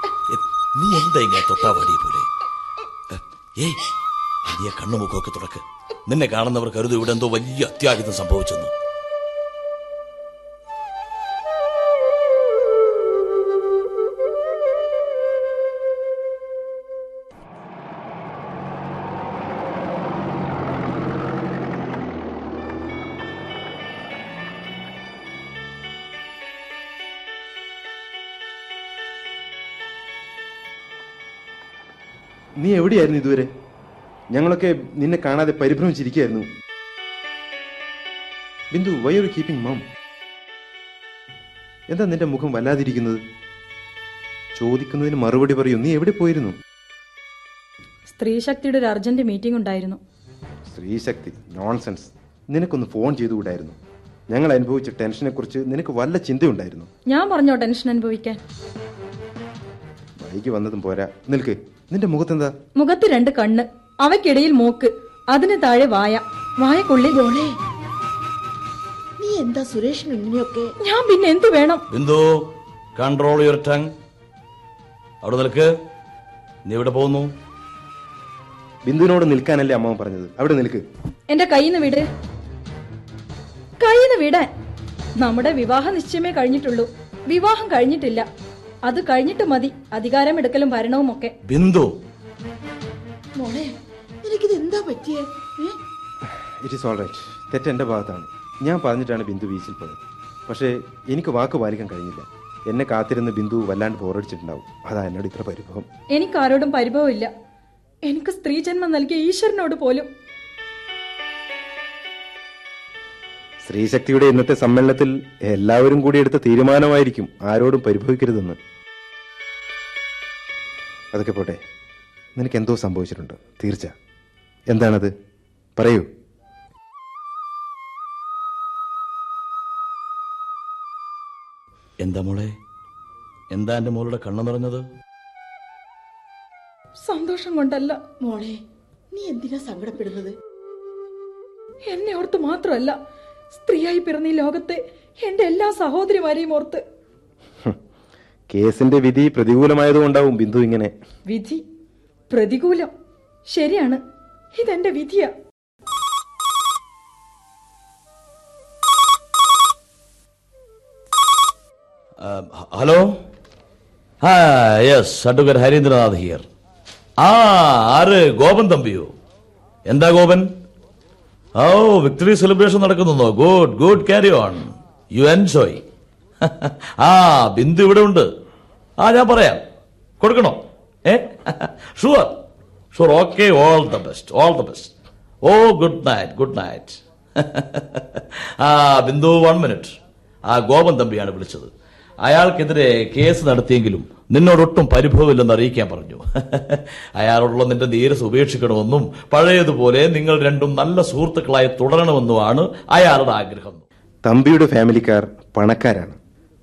നീ എന്താ ഇങ്ങനെ തൊട്ടാവാടിയ പോലെ? ഏയ് നീ ആ കണ്ണുമുഖമൊക്കെ തുറക്ക്. നിന്നെ കാണുന്നവർ കരുതും ഇവിടെ എന്തോ വലിയ അത്യാഹിതം സംഭവിച്ചെന്ന്. നീ എവിടെയായിരുന്നു ഇതുവരെ? ഞങ്ങളൊക്കെ നിന്നെ കാണാതെ പരിഭ്രമിച്ചിരിക്കുകയായിരുന്നു. Bindu why are keeping mum എന്താ നിന്റെ മുഖം വല്ലാതിരിക്കുന്നത്? ചോദിക്കുന്നതിന് മറുപടി പറയൂ. നീ എവിടെ പോയിരുന്നു? സ്ത്രീശക്തിയുടെ ഒരു അർജന്റ് മീറ്റിംഗ് ഉണ്ടായിരുന്നു. സ്ത്രീശക്തി നോൺസെൻസ് നിനക്കൊന്ന് ഫോൺ ചെയ്തുകൂടായിരുന്നു. ഞങ്ങൾ അനുഭവിച്ച ടെൻഷനെ കുറിച്ച് നിനക്ക് വല്ല ചിന്തയുണ്ടായിരുന്നു? ഞാൻ പറഞ്ഞോ ടെൻഷൻ അനുഭവിക്കാൻ? വൈകി വന്നതും പോരാ. നിൽക്ക്. നിന്റെ മുഖത്തെന്താ? മുഖത്ത് രണ്ട് കണ്ണ്. അവയ്ക്കിടയിൽ മൂക്ക് അതിന് താഴെ വായ. വായക്കുള്ളിൽ ജോളേ. നീ എന്താ സുരേഷ് ഇങ്ങനെയൊക്കെ? ഞാൻ പിന്നെ എന്തു വേണം? എന്തോ കൺട്രോൾ യുവർ ടങ് അവിടെ നിൽക്ക്. നീ എവിടെ പോകുന്നു? ബിന്ദുവിനോട് നിൽക്കാനല്ലേ അമ്മ പറഞ്ഞത്. അവിടെ നിൽക്ക്. എന്റെ കയ്യിന്ന് വിട്. കയ്യിന്ന് വിട നമ്മുടെ വിവാഹ നിശ്ചയമേ കഴിഞ്ഞിട്ടുള്ളൂ. വിവാഹം കഴിഞ്ഞിട്ടില്ല. അത് കഴിഞ്ഞിട്ട് മതി. അധികാരം എടുക്കലും ഭരണവും ഒക്കെ ബിന്ദു. മോളെ നിനക്കിത് എന്താ പറ്റിയേ ഇറ്റ് ഈസ് ഓൾ റൈറ്റ് തെറ്റ് എന്റെ ഭാഗത്താണ്. ഞാൻ പറഞ്ഞിട്ടാണ് ബിന്ദു ബീച്ചിൽ പോയത്. പക്ഷേ എനിക്ക് വാക്ക് പാലിക്കാൻ കഴിഞ്ഞില്ല. എന്നെ കാത്തിരുന്ന് ബിന്ദു വല്ലാണ്ട് ബോറടിച്ചിട്ടുണ്ടാവും അതാ എന്നോട് ഇത്ര പരിഭവം. എനിക്ക് ആരോടും പരിഭവമില്ല. എനിക്ക് സ്ത്രീ ജന്മം നൽകിയ ഈശ്വരനോട് പോലും. സ്ത്രീശക്തിയുടെ ഇന്നത്തെ സമ്മേളനത്തിൽ എല്ലാവരും കൂടി എടുത്ത തീരുമാനമായിരിക്കും ആരോടും പരിഭവിക്കരുതെന്ന്. അതൊക്കെ പോട്ടെ. നിനക്ക് എന്തോ സംഭവിച്ചിട്ടുണ്ട്. തീർച്ച എന്താണത്? പറയൂ. എന്താ മോളെ? എന്താ എന്റെ മോളുടെ കണ്ണു നിറഞ്ഞത്? സന്തോഷം കൊണ്ടല്ല മോളെ. നീ എന്തിനാ സങ്കടപ്പെടുന്നത്? എന്നെ ഓർത്ത് മാത്രമല്ല സ്ത്രീയായി പിറന്ന ഈ ലോകത്തെ എന്റെ എല്ലാ സഹോദരിമാരെയും ഓർത്ത്. കേസിന്റെ വിധി പ്രതികൂലമായതുകൊണ്ടാവും ബിന്ദു ഇങ്ങനെ. വിധി പ്രതികൂലം. ശരിയാണ്. ഇതെന്റെ വിധിയാ. Hello yes advocate Harindranath here ആ ആര്? ഗോപൻ തമ്പിയോ? എന്താ ഗോപൻ? ഓ വിക്ടറി സെലിബ്രേഷൻ നടക്കുന്നുണ്ടോ? Good good carry on you enjoy ആ ബിന്ദു ഇവിടെ ഉണ്ട്. ആ ഞാൻ പറയാം. കൊടുക്കണോ? ഏ? Sure sure okay all the best all the best oh good night good night ആ ബിന്ദു വൺ മിനിറ്റ് ആ ഗോപൻ തമ്പിയാണ് വിളിച്ചത്. അയാൾക്കെതിരെ കേസ് നടത്തിയെങ്കിലും നിന്നോടൊട്ടും പരിഭവമില്ലെന്ന് അറിയിക്കാൻ പറഞ്ഞു. അയാളോടുള്ള നിന്റെ നീരസ് ഉപേക്ഷിക്കണമെന്നും പഴയതുപോലെ നിങ്ങൾ രണ്ടും നല്ല സുഹൃത്തുക്കളായി തുടരണമെന്നുമാണ് അയാളുടെ ആഗ്രഹം. തമ്പിയുടെ ഫാമിലിക്കാർ പണക്കാരാണ്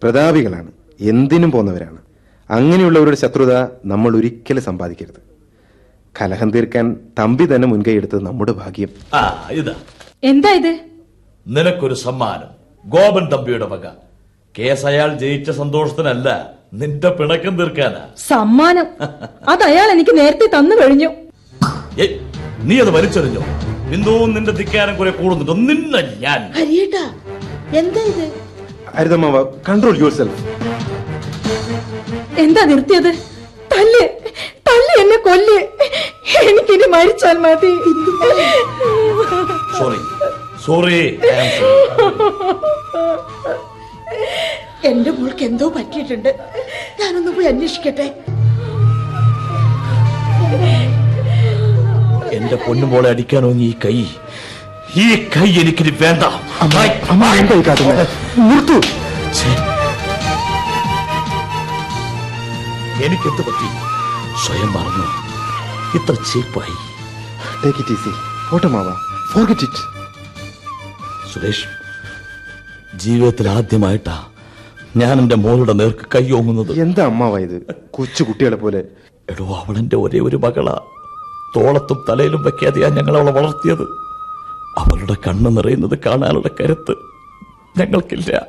പ്രതാപികളാണ് എന്തിനും പോന്നവരാണ്. അങ്ങനെയുള്ളവരുടെ ശത്രുത നമ്മൾ ഒരിക്കലും സമ്പാദിക്കരുത്. കലഹം തീർക്കാൻ തമ്പി തന്നെ മുൻകൈ മുൻകൈയെടുത്തത് നമ്മുടെ ഭാഗ്യം. ആ ഇതാ. എന്താ ഇത്? നിനക്കൊരു സമ്മാനം. ഗോപൻ തമ്പിയുടെ വക. കേസ് അയാൾ ജയിച്ച സന്തോഷത്തിനല്ല നിന്റെ പിണക്കം തീർക്കാനാ. സമ്മാനം? അത് അയാൾ എനിക്ക് നേരത്തെ തന്നു കഴിഞ്ഞു. ഏയ്, നീ അത് വലിച്ചെറിഞ്ഞോ? ബിന്ദുവും നിന്റെ ധിക്കാരം കുറെ കൂടുന്നുണ്ട്. നിന്ന ഞാൻ. ഹരിയേട്ടാ എന്താ ഇത്? അരുതമ്മാവ കൺട്രോൾ യുവർ സെൽഫ് എന്താ നിർത്തിയത്? തല്ല്. തല്ല് എന്നെ കൊല്ല്. എനിക്കിനി മരിച്ചാൽ മതി. സോറി സോറി എന്റെ മോൾക്ക് എന്തോ പറ്റിയിട്ടുണ്ട്. ഞാനൊന്ന് പോയി അന്വേഷിക്കട്ടെ. എന്റെ പൊന്നുമോളെ അടിക്കാനോ ഈ കൈ. ഈ കൈ എനിക്കിനി വേണ്ട. നിർത്തു. എനിക്കെന്ത് പറ്റി? സ്വയം പറഞ്ഞു ഇത്ര ചീപ്പായി. ടേക്ക് ഇറ്റ് ഈസി ഓട്ടമാവ ഫോർഗെറ്റ് ഇറ്റ് സുരേഷ് ജീവിതത്തിൽ ആദ്യമായിട്ടാ ഞാൻ എന്റെ മോളുടെ നേർക്ക് കൈ ഓങ്ങുന്നത്. എന്താ അമ്മാവ ഇത്? കൊച്ചു കുട്ടികളെ പോലെ. എടോ അവളെന്റെ ഒരേ ഒരു മകളാ. തോളത്തും തലയിലും വെക്കാതെയാ ഞങ്ങൾ അവളെ വളർത്തിയത്. അവളുടെ കണ്ണ് നിറയുന്നത് കാണാനുള്ള കരുത്ത് ഞങ്ങൾക്കില്ല.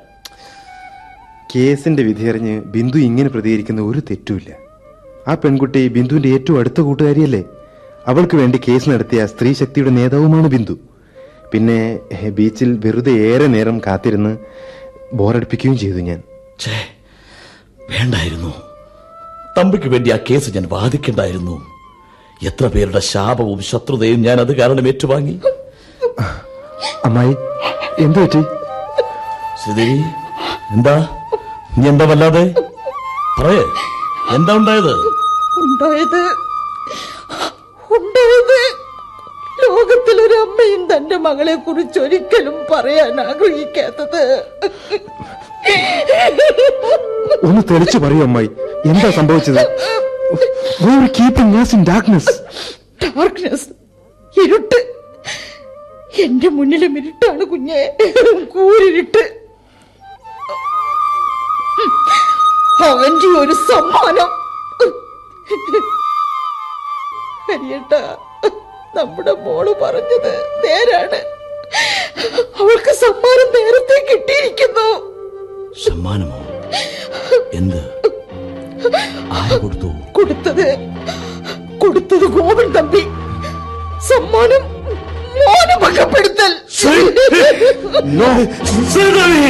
കേസിന്റെ വിധിയറിഞ്ഞ് ബിന്ദു ഇങ്ങനെ പ്രതികരിക്കുന്ന ഒരു തെറ്റുമില്ല. ആ പെൺകുട്ടി ബിന്ദുവിന്റെ ഏറ്റവും അടുത്ത കൂട്ടുകാരിയല്ലേ? അവൾക്ക് വേണ്ടി കേസ് നടത്തിയ സ്ത്രീ ശക്തിയുടെ നേതാവുമാണ് ബിന്ദു. പിന്നെ ബീച്ചിൽ വെറുതെ ഏറെ നേരം കാത്തിരുന്ന് ബോറടിപ്പിക്കുകയും ചെയ്തു ഞാൻ. വേണ്ടായിരുന്നു. തമ്പിക്ക് വേണ്ടി ആ കേസ് ഞാൻ വാദിക്കണ്ടായിരുന്നു. എത്ര പേരുടെ ശാപവും ശത്രുതയും ഞാൻ അത് കാരണം ഏറ്റുവാങ്ങി. അമ്മായി എന്തു പറ്റി? ശ്രീദേവി എന്താ? നീ എന്താ വല്ലാതെ? പറയേ. എന്താ ഉണ്ടായത്? ഉണ്ടായത്. ഉണ്ടായത് ലോകത്തിലൊരു അമ്മയും തന്റെ മകളെ കുറിച്ച് ഒരിക്കലും പറയാൻ ആഗ്രഹിക്കാത്തത്. ഒന്ന് തെളിച്ചു പറയൂ അമ്മായി. എന്താ സംഭവിച്ചത്? ഡാർക്ക്നെസ് ഡാർക്ക്നെസ് ഇരുട്ട്. എന്റെ മുന്നിലും ഇരുട്ടാണ് കുഞ്ഞെ. കൂരിരുട്ട്. അവന്റെ ഒരു സമ്മാനം. ഹരിയേട്ട നമ്മുടെ മോൾ പറഞ്ഞത് നേരാണ്. അവൾക്ക് സമ്മാനം നേരത്തെ കിട്ടിയിരിക്കുന്നു. സമ്മാനമോ? എന്ത്? കൊടുത്തു? കൊടുത്തത് കൊടുത്തത് ഗോവൻ തമ്പി. സമ്മാനം മോനപകപ്പെടുത്തൽ no Sreedevi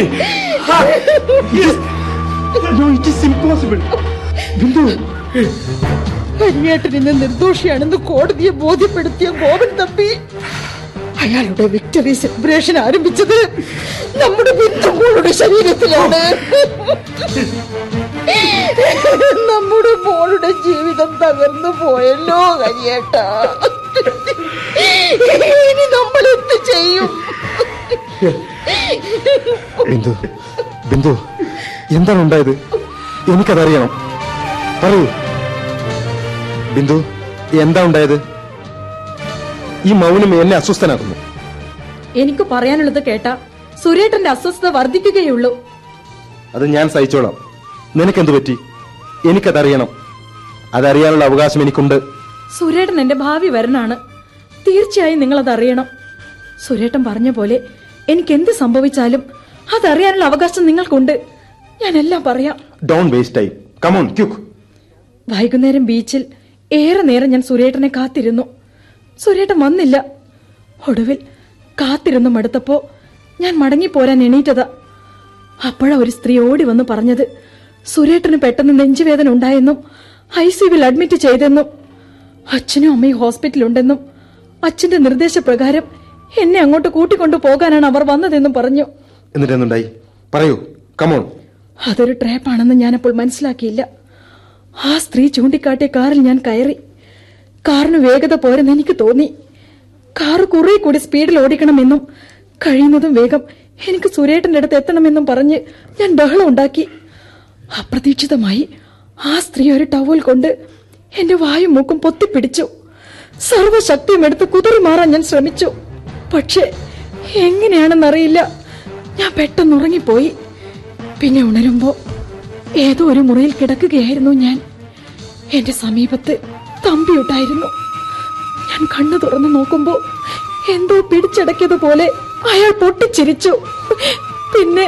no it is impossible Bindu ഹരിയേട്ടൻ ഇന്ന് നിർദോഷിയാണെന്ന് കോടതിയെ ബോധ്യപ്പെടുത്തിയ ഗോവൻ തമ്പി. അയാളുടെ വിക്ടറി സെലിബ്രേഷൻ ആരംഭിച്ചത് നമ്മുടെ ബിന്ദുമോളുടെ ശരീരത്തിലാണ്. നമ്മുടെ മോളുടെ ജീവിതം തകർന്നു പോയല്ലോ ഹരിയേട്ട ഇനി നമ്മൾ എന്ത് ചെയ്യും? ബിന്ദു ബിന്ദു. എന്താണ് ഉണ്ടായത് എനിക്കതറിയണം. പറയൂ. ബിന്ദു. എന്താ ഉണ്ടായത് ഈ മൗനം എന്നെ അസ്വസ്ഥനാക്കുന്നു. എനിക്ക് പറയാനുള്ളത് കേട്ട സുരേട്ടന്റെ അസ്വസ്ഥത വർദ്ധിക്കുകയുള്ളൂ. അത് ഞാൻ സഹിച്ചോളാം. നിനക്കെന്തു പറ്റി? എനിക്കതറിയണം. അതറിയാനുള്ള അവകാശം എനിക്കുണ്ട്. സുരേട്ടൻ എന്റെ ഭാവി വരനാണ്. തീർച്ചയായും നിങ്ങൾ അതറിയണം സുരേട്ടൻ പറഞ്ഞ പോലെ എനിക്ക് എന്ത് സംഭവിച്ചാലും അതറിയാനുള്ള അവകാശം നിങ്ങൾക്കുണ്ട്. ഞാൻ എല്ലാം പറയാം don't waste time come on quick വൈകുന്നേരം ബീച്ചിൽ ഏറെ നേരം ഞാൻ സുരേട്ടനെ കാത്തിരുന്നു. സുരേട്ടൻ വന്നില്ല. ഒടുവിൽ കാത്തിരുന്നു മടുത്തപ്പോ ഞാൻ മടങ്ങിപ്പോരാൻ എണീറ്റതാ. അപ്പോഴാ ഒരു സ്ത്രീ ഓടി വന്ന് പറഞ്ഞത് സുരേട്ടന് പെട്ടെന്ന് നെഞ്ചുവേദന ഉണ്ടായെന്നും ഐ സിയുവിൽ അഡ്മിറ്റ് ചെയ്തെന്നും അച്ഛനും അമ്മയും ഹോസ്പിറ്റലുണ്ടെന്നും അച്ഛന്റെ നിർദ്ദേശപ്രകാരം എന്നെ അങ്ങോട്ട് കൂട്ടിക്കൊണ്ടു പോകാനാണ് അവർ വന്നതെന്നും പറഞ്ഞു. എന്നിട്ട് എന്തുണ്ടായി? പറയൂ. കമോൺ അതൊരു ട്രാപ്പാണെന്ന് ഞാനപ്പോൾ മനസ്സിലാക്കിയില്ല. ആ സ്ത്രീ ചൂണ്ടിക്കാട്ടിയ കാറിൽ ഞാൻ കയറി. കാറിന് വേഗത പോരെന്ന് എനിക്ക് തോന്നി. കാറ് കുറെ കൂടി സ്പീഡിൽ ഓടിക്കണമെന്നും കഴിയുന്നതും വേഗം എനിക്ക് സുരേട്ടന്റെ അടുത്ത് എത്തണമെന്നും പറഞ്ഞ് ഞാൻ ബഹളം ഉണ്ടാക്കി. അപ്രതീക്ഷിതമായി ആ സ്ത്രീ ഒരു ടവൽ കൊണ്ട് എന്റെ വായും മൂക്കും പൊത്തിപ്പിടിച്ചു. സർവശക്തിയും എടുത്ത് കുതിറി മാറാൻ ഞാൻ ശ്രമിച്ചു. പക്ഷേ എങ്ങനെയാണെന്നറിയില്ല. ഞാൻ പെട്ടെന്ന് ഉറങ്ങിപ്പോയി. പിന്നെ ഉണരുമ്പോ ഏതോ ഒരു മുറിയിൽ കിടക്കുകയായിരുന്നു ഞാൻ. എന്റെ സമീപത്ത് തമ്പിയുണ്ടായിരുന്നു. ഞാൻ കണ്ണു തുറന്നു നോക്കുമ്പോ എന്തോ പിടിച്ചടക്കിയതുപോലെ അയാൾ പൊട്ടിച്ചിരിച്ചു. പിന്നെ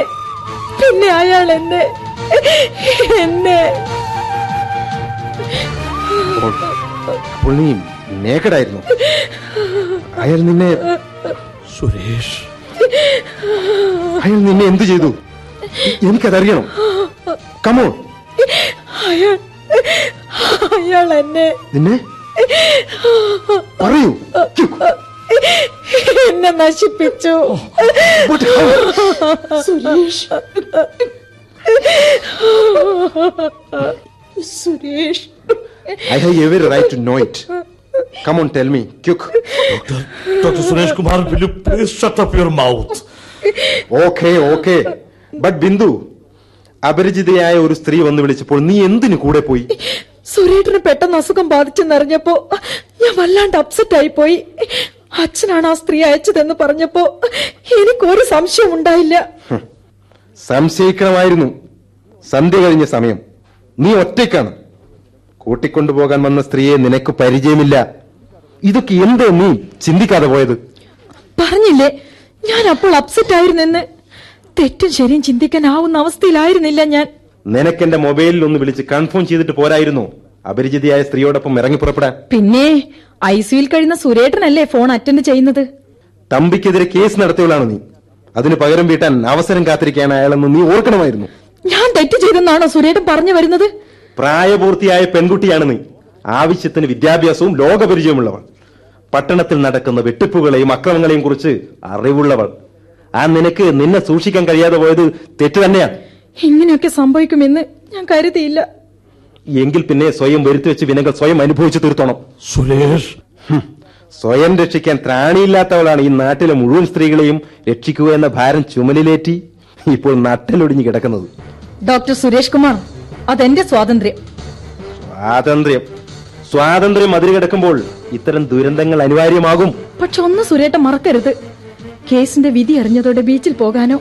പിന്നെ അയാൾ എന്നെ എന്നെ. നേക്കടായിരുന്നു അയാൾ നിന്നെ സുരേഷ്. അയാൾ നിന്നെ എന്തു ചെയ്തു? എനിക്കതറിയണം. കമോ അയാൾ അയാൾ എന്നെ നിന്നെ? പറയൂ. എന്നെ നശിപ്പിച്ചു. But Suresh. Suresh. I have every right to know it. Come on tell me quick doctor doctor Suresh Kumar will you please shut up your mouth? Okay okay but Bindu അപരിചിതയായ ഒരു സ്ത്രീ വന്ന് വിളിച്ചപ്പോൾ നീ എന്തിനു കൂടെ പോയി? സുരേട്ടന് പെട്ടെന്ന് അസുഖം ബാധിച്ചെന്നറിഞ്ഞപ്പോ ഞാൻ വല്ലാണ്ട് അപ്സെറ്റ് ആയി പോയി അച്ഛനാണ് ആ സ്ത്രീ അയച്ചതെന്ന് പറഞ്ഞപ്പോ എനിക്കൊരു സംശയം ഉണ്ടായില്ല. സംശയിക്കണമായിരുന്നു. സന്ധ്യ കഴിഞ്ഞ സമയം. നീ ഒറ്റയ്ക്കാണ്. കൂട്ടിക്കൊണ്ടുപോകാൻ വന്ന സ്ത്രീയെ നിനക്ക് പരിചയമില്ല. ഇതൊക്കെ എന്തോ നീ ചിന്തിക്കാതെ പോയത്? പറഞ്ഞില്ലേ? ഞാൻ അപ്പോൾ അപ്സെറ്റ് ആയിരുന്നെന്ന്. തെറ്റും ശരിയും ചിന്തിക്കാനാവുന്ന അവസ്ഥയിലായിരുന്നില്ല ഞാൻ. നിനക്കെന്റെ മൊബൈലിൽ ഒന്ന് വിളിച്ച് കൺഫേം ചെയ്തിട്ട് പോരായിരുന്നു. അപരിചിതയായ സ്ത്രീയോടൊപ്പം ഇറങ്ങി പുറപ്പെടാൻ. പിന്നെ ഐസിയുയിൽ കഴിയുന്ന സുരേട്ടനല്ലേ ഫോൺ അറ്റൻഡ് ചെയ്യുന്നത്? തമ്പിക്കെതിരെ കേസ് നടത്തിയവളാണ് നീ. അതിന് പകരം വീട്ടാൻ അവസരം കാത്തിരിക്കാൻ അയാളെന്ന് നീ ഓർക്കണമായിരുന്നു. ഞാൻ തെറ്റ് ചെയ്തെന്നാണോ സുരേട്ടൻ പറഞ്ഞു വരുന്നത്? പ്രായപൂർത്തിയായ പെൺകുട്ടിയാണ് നീ. ആവശ്യത്തിന് വിദ്യാഭ്യാസവും ലോകപരിചയമുള്ളവൾ പട്ടണത്തിൽ നടക്കുന്ന വെട്ടിപ്പുകളെയും അക്രമങ്ങളെയും കുറിച്ച് അറിവുള്ളവൾ. ആ നിനക്ക് നിന്നെ സൂക്ഷിക്കാൻ കഴിയാതെ പോയത് തെറ്റ് തന്നെയാ. എങ്ങനെയൊക്കെ സംഭവിക്കുമെന്ന് ഞാൻ കരുതിയില്ല. എങ്കിൽ പിന്നെ സ്വയം വരുത്തി വെച്ച് വിനകൾ സ്വയം അനുഭവിച്ചു തീർത്തോണം. സുരേഷ്. സ്വയം രക്ഷിക്കാൻ ത്രാണിയില്ലാത്തവളാണ് ഈ നാട്ടിലെ മുഴുവൻ സ്ത്രീകളെയും രക്ഷിക്കുക എന്ന ഭാരം ചുമലിലേറ്റി ഇപ്പോൾ നട്ടലൊടിഞ്ഞു കിടക്കുന്നത്. ഡോക്ടർ സുരേഷ് കുമാർ അതെന്റെ സ്വാതന്ത്ര്യം. സ്വാതന്ത്ര്യം. സ്വാതന്ത്ര്യം അതിര് കിടക്കുമ്പോൾ ഇത്തരം ദുരന്തങ്ങൾ അനിവാര്യമാകും. പക്ഷെ ഒന്ന് സുരേട്ട മറക്കരുത്. കേസിന്റെ വിധി അറിഞ്ഞതോടെ ബീച്ചിൽ പോകാനോ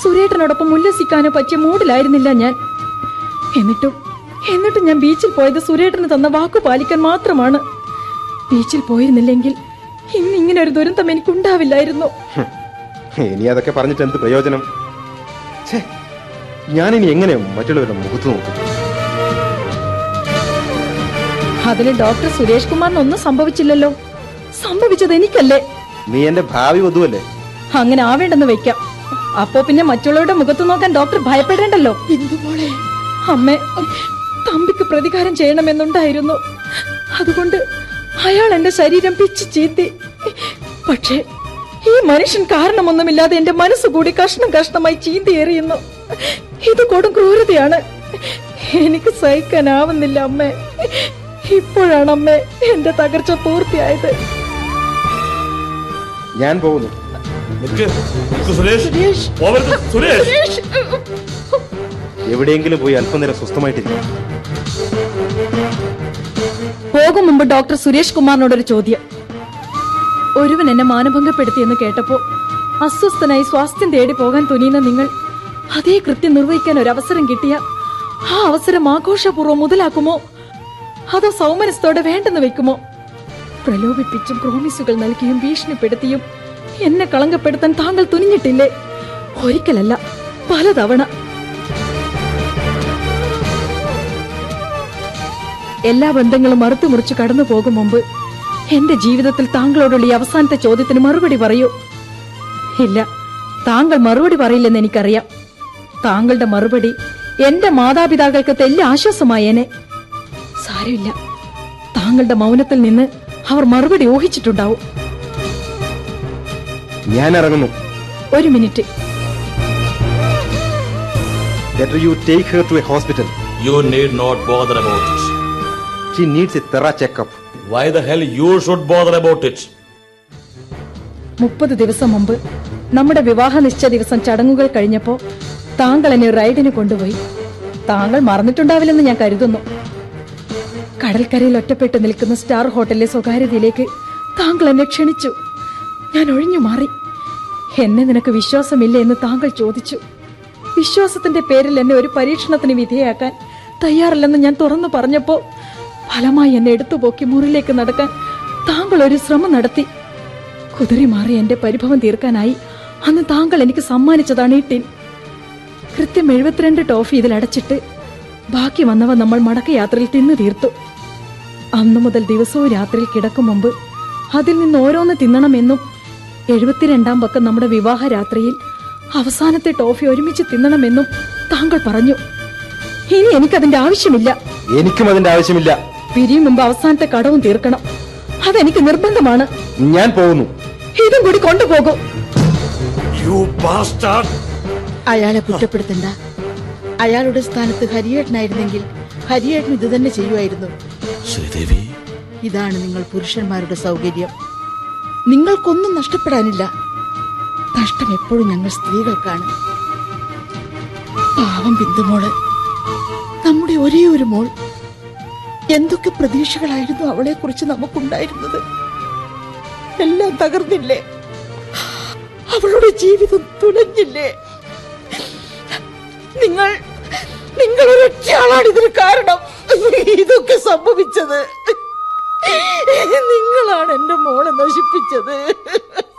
സുരേട്ടനോടൊപ്പം ഉല്ലസിക്കാനോ പറ്റിയ മൂഡിലായിരുന്നില്ല ഞാൻ. എന്നിട്ടും എന്നിട്ടും ഞാൻ ബീച്ചിൽ പോയത് സുരേട്ടന് തന്ന വാക്കു പാലിക്കാൻ മാത്രമാണ്. ബീച്ചിൽ പോയിരുന്നില്ലെങ്കിൽ ഇന്ന് ഇങ്ങനെ ഒരു ദുരന്തം എനിക്കുണ്ടാവില്ലായിരുന്നു. ഉണ്ടാവില്ലായിരുന്നു ഇനി അതൊക്കെ പറഞ്ഞിട്ട് എന്ത് പ്രയോജനം? ഞാനിനി എങ്ങനെ മറ്റുള്ളവരുടെ മുഖത്ത് നോക്കും? അതിന് ഡോക്ടർ സുരേഷ് കുമാറിനൊന്നും സംഭവിച്ചില്ലല്ലോ. സംഭവിച്ചത് എനിക്കല്ലേ? നീ എന്റെ ഭാവി വധുവല്ലേ? അങ്ങനെ ആവേണ്ടെന്ന് വെക്കാം അപ്പോ പിന്നെ മറ്റുള്ളവരുടെ മുഖത്ത് നോക്കാൻ ഡോക്ടർ ഭയപ്പെടേണ്ടല്ലോ. ബിന്ദുമോളെ അമ്മേ തമ്പിക്ക് പ്രതികാരം ചെയ്യണമെന്നുണ്ടായിരുന്നു. അതുകൊണ്ട് അയാൾ എന്റെ ശരീരം പിച്ച് ചീത്തി. പക്ഷേ ഈ മനുഷ്യൻ കാരണമൊന്നുമില്ലാതെ എന്റെ മനസ്സ് കൂടി കഷ്ണം കഷ്ണമായി ചീന്തി എറിയുന്നു. ഇത് കൊടും ക്രൂരതയാണ്. എനിക്ക് സഹിക്കാനാവുന്നില്ല അമ്മേ. ഇപ്പോഴാണ് അമ്മേ എന്റെ തകർച്ച പൂർത്തിയായത്. ഞാൻ പോകുന്നു. സുരേഷ്. സുരേഷ്. എവിടെയെങ്കിലും പോയി അല്പനേരം സ്വസ്ഥമായിട്ടിരിക്കും പോകും മുമ്പ് ഡോക്ടർ സുരേഷ് കുമാറിനോടൊരു ചോദ്യം. ഒരുവൻ എന്നെ മാനഭംഗപ്പെടുത്തിയെന്ന് കേട്ടപ്പോ അസ്വസ്ഥനായി സ്വാസ്ഥ്യം തേടി പോകാൻ തുനിയുന്ന നിങ്ങൾ അതേ കൃത്യം നിർവഹിക്കാൻ ഒരു അവസരം കിട്ടിയ ആ അവസരം ആഘോഷപൂർവം മുതലാക്കുമോ? അതോ സൗമനസ്തോടെ വേണ്ടെന്ന് വെക്കുമോ? പ്രലോഭിപ്പിച്ചും പ്രോമിസുകൾ നൽകിയും ഭീഷണിപ്പെടുത്തിയും എന്നെ കളങ്കപ്പെടുത്താൻ താങ്കൾ തുനിഞ്ഞിട്ടില്ലേ? ഒരിക്കലല്ല പലതവണ. എല്ലാ ബന്ധങ്ങളും മറുത്തു മുറിച്ച് കടന്നു പോകും മുമ്പ് എന്റെ ജീവിതത്തിൽ താങ്കളോടുള്ള ഈ അവസാനത്തെ ചോദ്യത്തിന് മറുപടി പറയൂ. ഇല്ല താങ്കൾ മറുപടി പറയില്ലെന്ന് എനിക്കറിയാം. താങ്കളുടെ മറുപടി എന്റെ മാതാപിതാക്കൾക്ക് തെല്ല് ആശ്വാസമായേനെ. സാരമില്ല താങ്കളുടെ മൗനത്തിൽ നിന്ന് അവർ മറുപടി ഊഹിച്ചിട്ടുണ്ടാവും. ഞാൻ ഇറങ്ങുന്നു ഒരു minute. Better you take her to a hospital You need not bother about it. She needs a thorough checkup Why the hell you should bother about it? മുപ്പത് ദിവസം മുമ്പ് നമ്മുടെ വിവാഹ നിശ്ചയ ദിവസം ചടങ്ങുകൾ കഴിഞ്ഞപ്പോ താങ്കൾ എന്നെ റൈഡിന് കൊണ്ടുപോയി. താങ്കൾ മറന്നിട്ടുണ്ടാവില്ലെന്ന് ഞാൻ കരുതുന്നു. കടൽക്കരയിൽ ഒറ്റപ്പെട്ട് നിൽക്കുന്ന സ്റ്റാർ ഹോട്ടലിലെ സ്വകാര്യതയിലേക്ക് താങ്കൾ എന്നെ ക്ഷണിച്ചു. ഞാൻ ഒഴിഞ്ഞു മാറി. എന്നെ നിനക്ക് വിശ്വാസമില്ല എന്ന് താങ്കൾ ചോദിച്ചു. വിശ്വാസത്തിന്റെ പേരിൽ എന്നെ ഒരു പരീക്ഷണത്തിന് വിധേയാക്കാൻ തയ്യാറല്ലെന്ന് ഞാൻ തുറന്നു പറഞ്ഞപ്പോ ഫലമായി എന്നെ എടുത്തുപോക്കി മുറിയിലേക്ക് നടക്കാൻ താങ്കൾ ഒരു ശ്രമം നടത്തി. കുതിരി മാറി എന്റെ പരിഭവം തീർക്കാനായി അന്ന് താങ്കൾ എനിക്ക് സമ്മാനിച്ചതാണ് ഈ ടിൻ. കൃത്യം എഴുപത്തിരണ്ട് ടോഫി ഇതിൽ അടച്ചിട്ട് ബാക്കി വന്നവ നമ്മൾ മടക്കയാത്രയിൽ തിന്നു തീർത്തു. അന്നു മുതൽ ദിവസവും രാത്രിയിൽ കിടക്കും മുമ്പ് അതിൽ നിന്ന് ഓരോന്ന് തിന്നണമെന്നും എഴുപത്തിരണ്ടാം പക്കം നമ്മുടെ വിവാഹ രാത്രിയിൽ അവസാനത്തെ ടോഫി ഒരുമിച്ച് തിന്നണമെന്നും താങ്കൾ പറഞ്ഞു. ഇനി എനിക്കതിന്റെ ആവശ്യമില്ല. എനിക്കും അതിന്റെ ആവശ്യമില്ല. പിരിയും മുമ്പ് അവസാനത്തെ കടവും തീർക്കണം. അതെനിക്ക് നിർബന്ധമാണ്. ഞാൻ പോകുന്നു. ഇതും കൂടി കൊണ്ടുപോകും. You അയാളെ കുറ്റപ്പെടുത്തണ്ട. അയാളുടെ സ്ഥാനത്ത് ഹരിയേട്ടനായിരുന്നെങ്കിൽ ഹരിയേട്ടൻ ഇത് തന്നെ ചെയ്യുമായിരുന്നു. ശ്രീദേവി. ഇതാണ് നിങ്ങൾ പുരുഷന്മാരുടെ സൗകര്യം. നിങ്ങൾക്കൊന്നും നഷ്ടപ്പെടാനില്ല. നഷ്ടം എപ്പോഴും ഞങ്ങൾ സ്ത്രീകൾക്കാണ്. പാവം ബിന്ദുമോൾ. നമ്മുടെ ഒരേ ഒരു മോൾ. എന്തൊക്കെ പ്രതീക്ഷകളായിരുന്നു അവളെ കുറിച്ച് നമുക്കുണ്ടായിരുന്നത്. എല്ലാം തകർന്നില്ലേ? അവളുടെ ജീവിതം തുലഞ്ഞില്ലേ? നിങ്ങൾ നിങ്ങൾ ഒരൊറ്റയാളാണ് ഇതിന് കാരണം. ഇതൊക്കെ സംഭവിച്ചത്. നിങ്ങളാണ് എന്റെ മോളെ നശിപ്പിച്ചത്.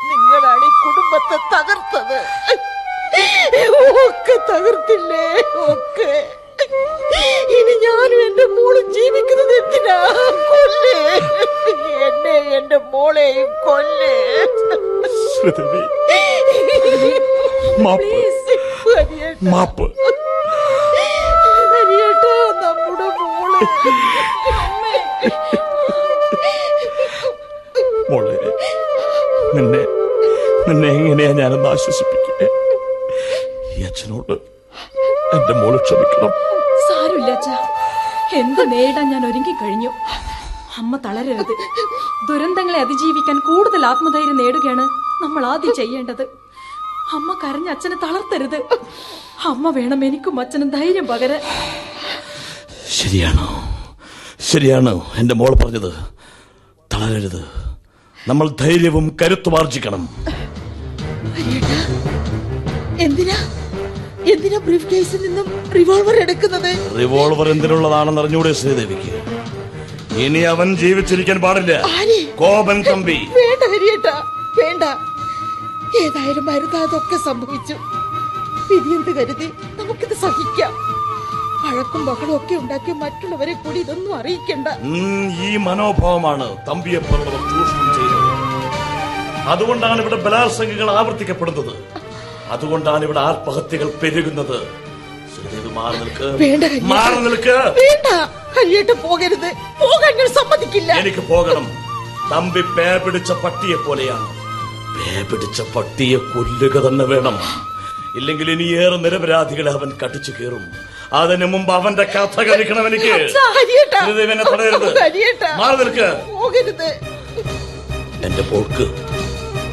നിങ്ങളാണ് ഈ കുടുംബത്തെ തകർത്തത്. ഒക്കെ തകർത്തില്ലേ? ഒക്കെ. ഇനി ഞാനും എന്റെ മോളും ജീവിക്കുന്നത് എന്തിനാ? കൊല്ലേ. എന്നെ എന്റെ മോളെയും കൊല്ലേ. മാപ്പ്. ഹരിയേട്ടാ, നമ്മുടെ മോളെ. നിന്നെ എങ്ങനെയാ ഞാനൊന്ന് ആശ്വസിപ്പിക്കുക ഈ അച്ഛനോട് എന്റെ മോൾ ക്ഷമിക്കണം. സാരമില്ല അച്ഛാ. എന്ത് നേരിടാൻ ഞാൻ ഒരുങ്ങി കഴിഞ്ഞു? അമ്മ തളരരുത്. ദുരന്തങ്ങളെ അതിജീവിക്കാൻ കൂടുതൽ ആത്മധൈര്യം നേടുകയാണ് നമ്മൾ ആദ്യം ചെയ്യേണ്ടത്. അമ്മ കരഞ്ഞ അച്ഛനെ തളർത്തരുത്. അമ്മ വേണം എനിക്കും അച്ഛനും ധൈര്യം പകര ശരിയാണോ? ശരിയാണോ? എന്റെ മോൾ പറഞ്ഞത് തളരരുത്. നമ്മൾ ധൈര്യവും കരുത്തും ആർജിക്കണം. എന്തിനാ? എന്തിനാ ബ്രീഫ് കേസിൽ നിന്നും റിവോൾവർ എടുക്കുന്നത്? റിവോൾവർ എന്തിനുള്ളതാണെന്ന് അറിഞ്ഞൂടെ ശ്രീദേവിക്ക്. ഇനി അവൻ ജീവിച്ചിരിക്കാൻ പാടില്ല? കോപൻ തമ്പി. വേണ്ട ഹരിയേട്ടാ വേണ്ട. ഏതായാലും മരുന്നാതൊക്കെ സംഭവിച്ചു. വിധിയെന്ത് കരുതി? നമുക്കിത് സഹിക്കാം. വഴക്കും ബഹളും ഒക്കെ ഉണ്ടാക്കി മറ്റുള്ളവരെ കൂടി ഇതൊന്നും അറിയിക്കണ്ട. ഈ മനോഭാവമാണ് തമ്പിയെ ചൂഷണം ചെയ്യുന്നത്. അതുകൊണ്ടാണ് ഇവിടെ ബലാത്സംഗങ്ങൾ ആവർത്തിക്കപ്പെടുന്നത്. അതുകൊണ്ടാണ് ഇവിടെ ആത്മഹത്യകൾ പെരുകുന്നത്. ശ്രീദേവി മാറി നിൽക്ക്. വേണ്ട ഹരിയേട്ടാ. മാറി നിൽക്ക്. വേണ്ട. ഹരിയേട്ട പോകരുത്. പോകാൻ ഞാൻ സമ്മതിക്കില്ല. എനിക്ക് പോകണം. തമ്പി പേ പിടിച്ച പട്ടിയെ പോലെയാണ്. പേ പിടിച്ച പട്ടിയെ കൊല്ലുക തന്നെ വേണം. ഇല്ലെങ്കിൽ ഇനി ഏറെ നിരപരാധികളെ അവൻ കടിച്ചു കയറും അതിനു മുമ്പ് അവന്റെ കഥ കഴിക്കണം എനിക്ക്. തടയരുത്. മാറി നിൽക്ക്. എന്റെ പോൾക്ക്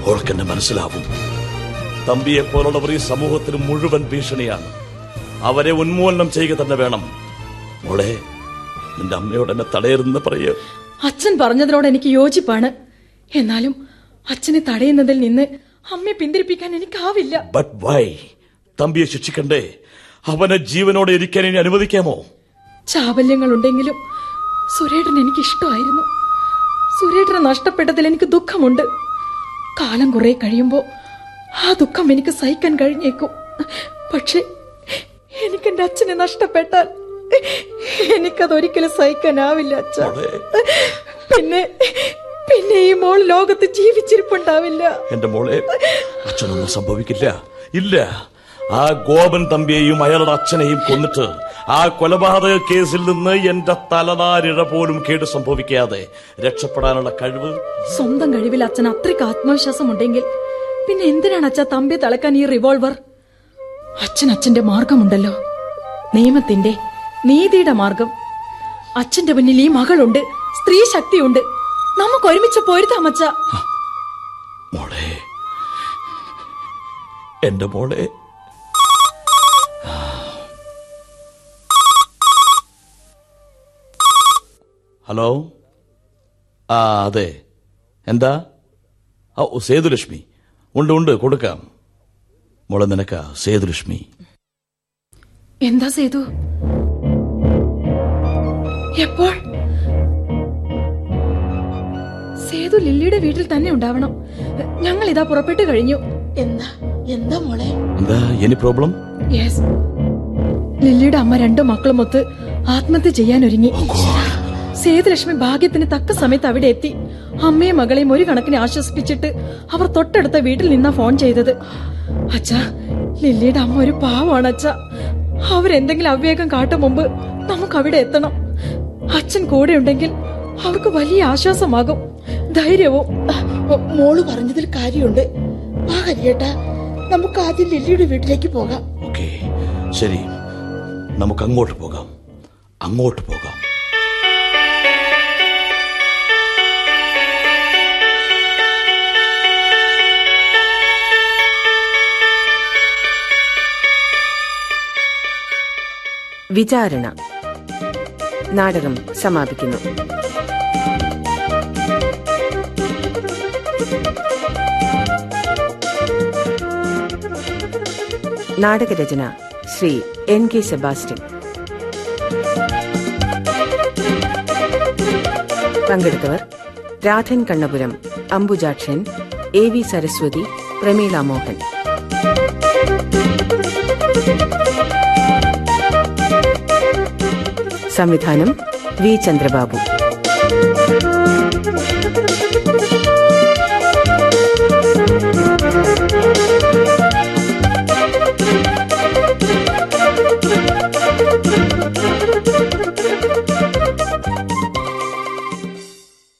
ഓൾക്ക് എന്നെ മനസ്സിലാവും. തമ്പിയെ പോലുള്ളവർ ഈ സമൂഹത്തിന് മുഴുവൻ ഭീഷണിയാണ്. അവരെ ഉന്മൂലനം ചെയ്യുക തന്നെ വേണം. മോളെ നിന്റെ അമ്മയോട് എന്നെ തടയരുതെന്ന് പറയൂ. അച്ഛൻ പറഞ്ഞതിനോട് എനിക്ക് യോജിപ്പാണ്. എന്നാലും അച്ഛനെ തടയുന്നതിൽ നിന്ന് അമ്മയെ പിന്തിരിപ്പിക്കാൻ എനിക്കാവില്ല. But why തമ്പിയെ ശിക്ഷിക്കണ്ടേ? അവനെ ജീവനോടെ ഇരിക്കാൻ ഇനി അനുവദിക്കാമോ? ചാബല്യങ്ങളുണ്ടെങ്കിലും സുരേട്ടൻ എനിക്ക് ഇഷ്ടമായിരുന്നു സുരേട്ടനെ നഷ്ടപ്പെട്ടതിൽ എനിക്ക് ദുഃഖമുണ്ട്. കാലം കുറെ കഴിയുമ്പോൾ ആ ദുഃഖം എനിക്ക് സഹിക്കാൻ കഴിഞ്ഞേക്കും. പക്ഷേ എനിക്ക് എന്റെ അച്ഛനെ നഷ്ടപ്പെട്ടാൽ എനിക്കതൊരിക്കലും സഹിക്കാനാവില്ല അച്ഛ. പിന്നെ പിന്നെ ഈ മോൾ ലോകത്ത് ജീവിച്ചിരിപ്പുണ്ടാവില്ല. എന്റെ മോളെ അച്ഛനൊന്നും സംഭവിക്കില്ല. ഇല്ല. ആ ഗോപൻ തമ്പിയെയും അയാളുടെ അച്ഛനെയും കൊന്നിട്ട് ആ കൊലപാതക കേസിൽ നിന്ന് എന്റെ തലനാരിഴ പോലും കേട് സംഭവിക്കാതെ രക്ഷപ്പെടാനുള്ള കഴിവ് സ്വന്തം കഴിവിൽ അച്ഛൻ അത്രയ്ക്ക് ആത്മവിശ്വാസം ഉണ്ടെങ്കിൽ പിന്നെ എന്തിനാണ് അച്ഛ തമ്പി തളക്കാൻ ഈ റിവോൾവർ അച്ഛൻ അച്ഛന്റെ മാർഗമുണ്ടല്ലോ. നിയമത്തിന്റെ നീതിയുടെ മാർഗം. അച്ഛന്റെ മുന്നിൽ ഈ മകളുണ്ട് സ്ത്രീ ശക്തിയുണ്ട്. നമുക്ക് ഒരുമിച്ച് പൊരുത്താം അച്ഛ. മോളെ. എന്റെ മോളെ ഹലോ? ആ അതെ. എന്താ? ഓ സേതുലക്ഷ്മി. ഉണ്ട് ഉണ്ട് കൊടുക്കാം. മോളെ നിനക്ക സേതുലക്ഷ്മി. എന്താ സേതു? എപ്പോൾ? സേതു ലില്ലിയുടെ വീട്ടിൽ തന്നെ ഉണ്ടാവണം. ഞങ്ങൾ ഇതാ പുറപ്പെട്ടു കഴിഞ്ഞു. എന്താ എന്താ മോളെ? എന്താ എനി പ്രോബ്ലം? യെസ്. ലില്ലിയുടെ അമ്മ രണ്ടു മക്കളും ഒത്ത് ആത്മഹത്യ ചെയ്യാൻ ഒരുങ്ങി സേതുലക്ഷ്മി ഭാഗ്യത്തിന് തക്ക സമയത്ത് അവിടെ എത്തി. അമ്മയും മകളെയും ഒരു കണക്കിന് ആശ്വസിപ്പിച്ചിട്ട് അവർ തൊട്ടടുത്ത വീട്ടിൽ നിന്നാ ഫോൺ ചെയ്തത്. അച്ഛാ ലില്ലിയുടെ അമ്മ ഒരു പാവാണ് അച്ഛ. അവരെന്തെങ്കിലും അവിവേകം കാട്ടും മുമ്പ് നമുക്ക് അവിടെ എത്തണം. അച്ഛൻ കൂടെ ഉണ്ടെങ്കിൽ അവർക്ക് വലിയ ആശ്വാസമാകും. ധൈര്യവും. മോൾ പറഞ്ഞതിൽ കാര്യമുണ്ട്. ആ ഹരിയേട്ടാ. നമുക്ക് ആദ്യം ലില്ലിയുടെ വീട്ടിലേക്ക് പോകാം. ഓക്കെ. ശരി. നമുക്ക് അങ്ങോട്ട് പോകാം. അങ്ങോട്ട് പോകാം. വിചാരണ. നാടകം സമാപിക്കുന്നു. നാടകരചന ശ്രീ എൻ കെ സെബാസ്റ്റ്യൻ. പങ്കെടുത്തവർ രാധൻ കണ്ണപുരം അംബുജാക്ഷൻ എ വി സരസ്വതി പ്രമീള മോഹൻ സംവിധാനം വി ചന്ദ്രബാബു.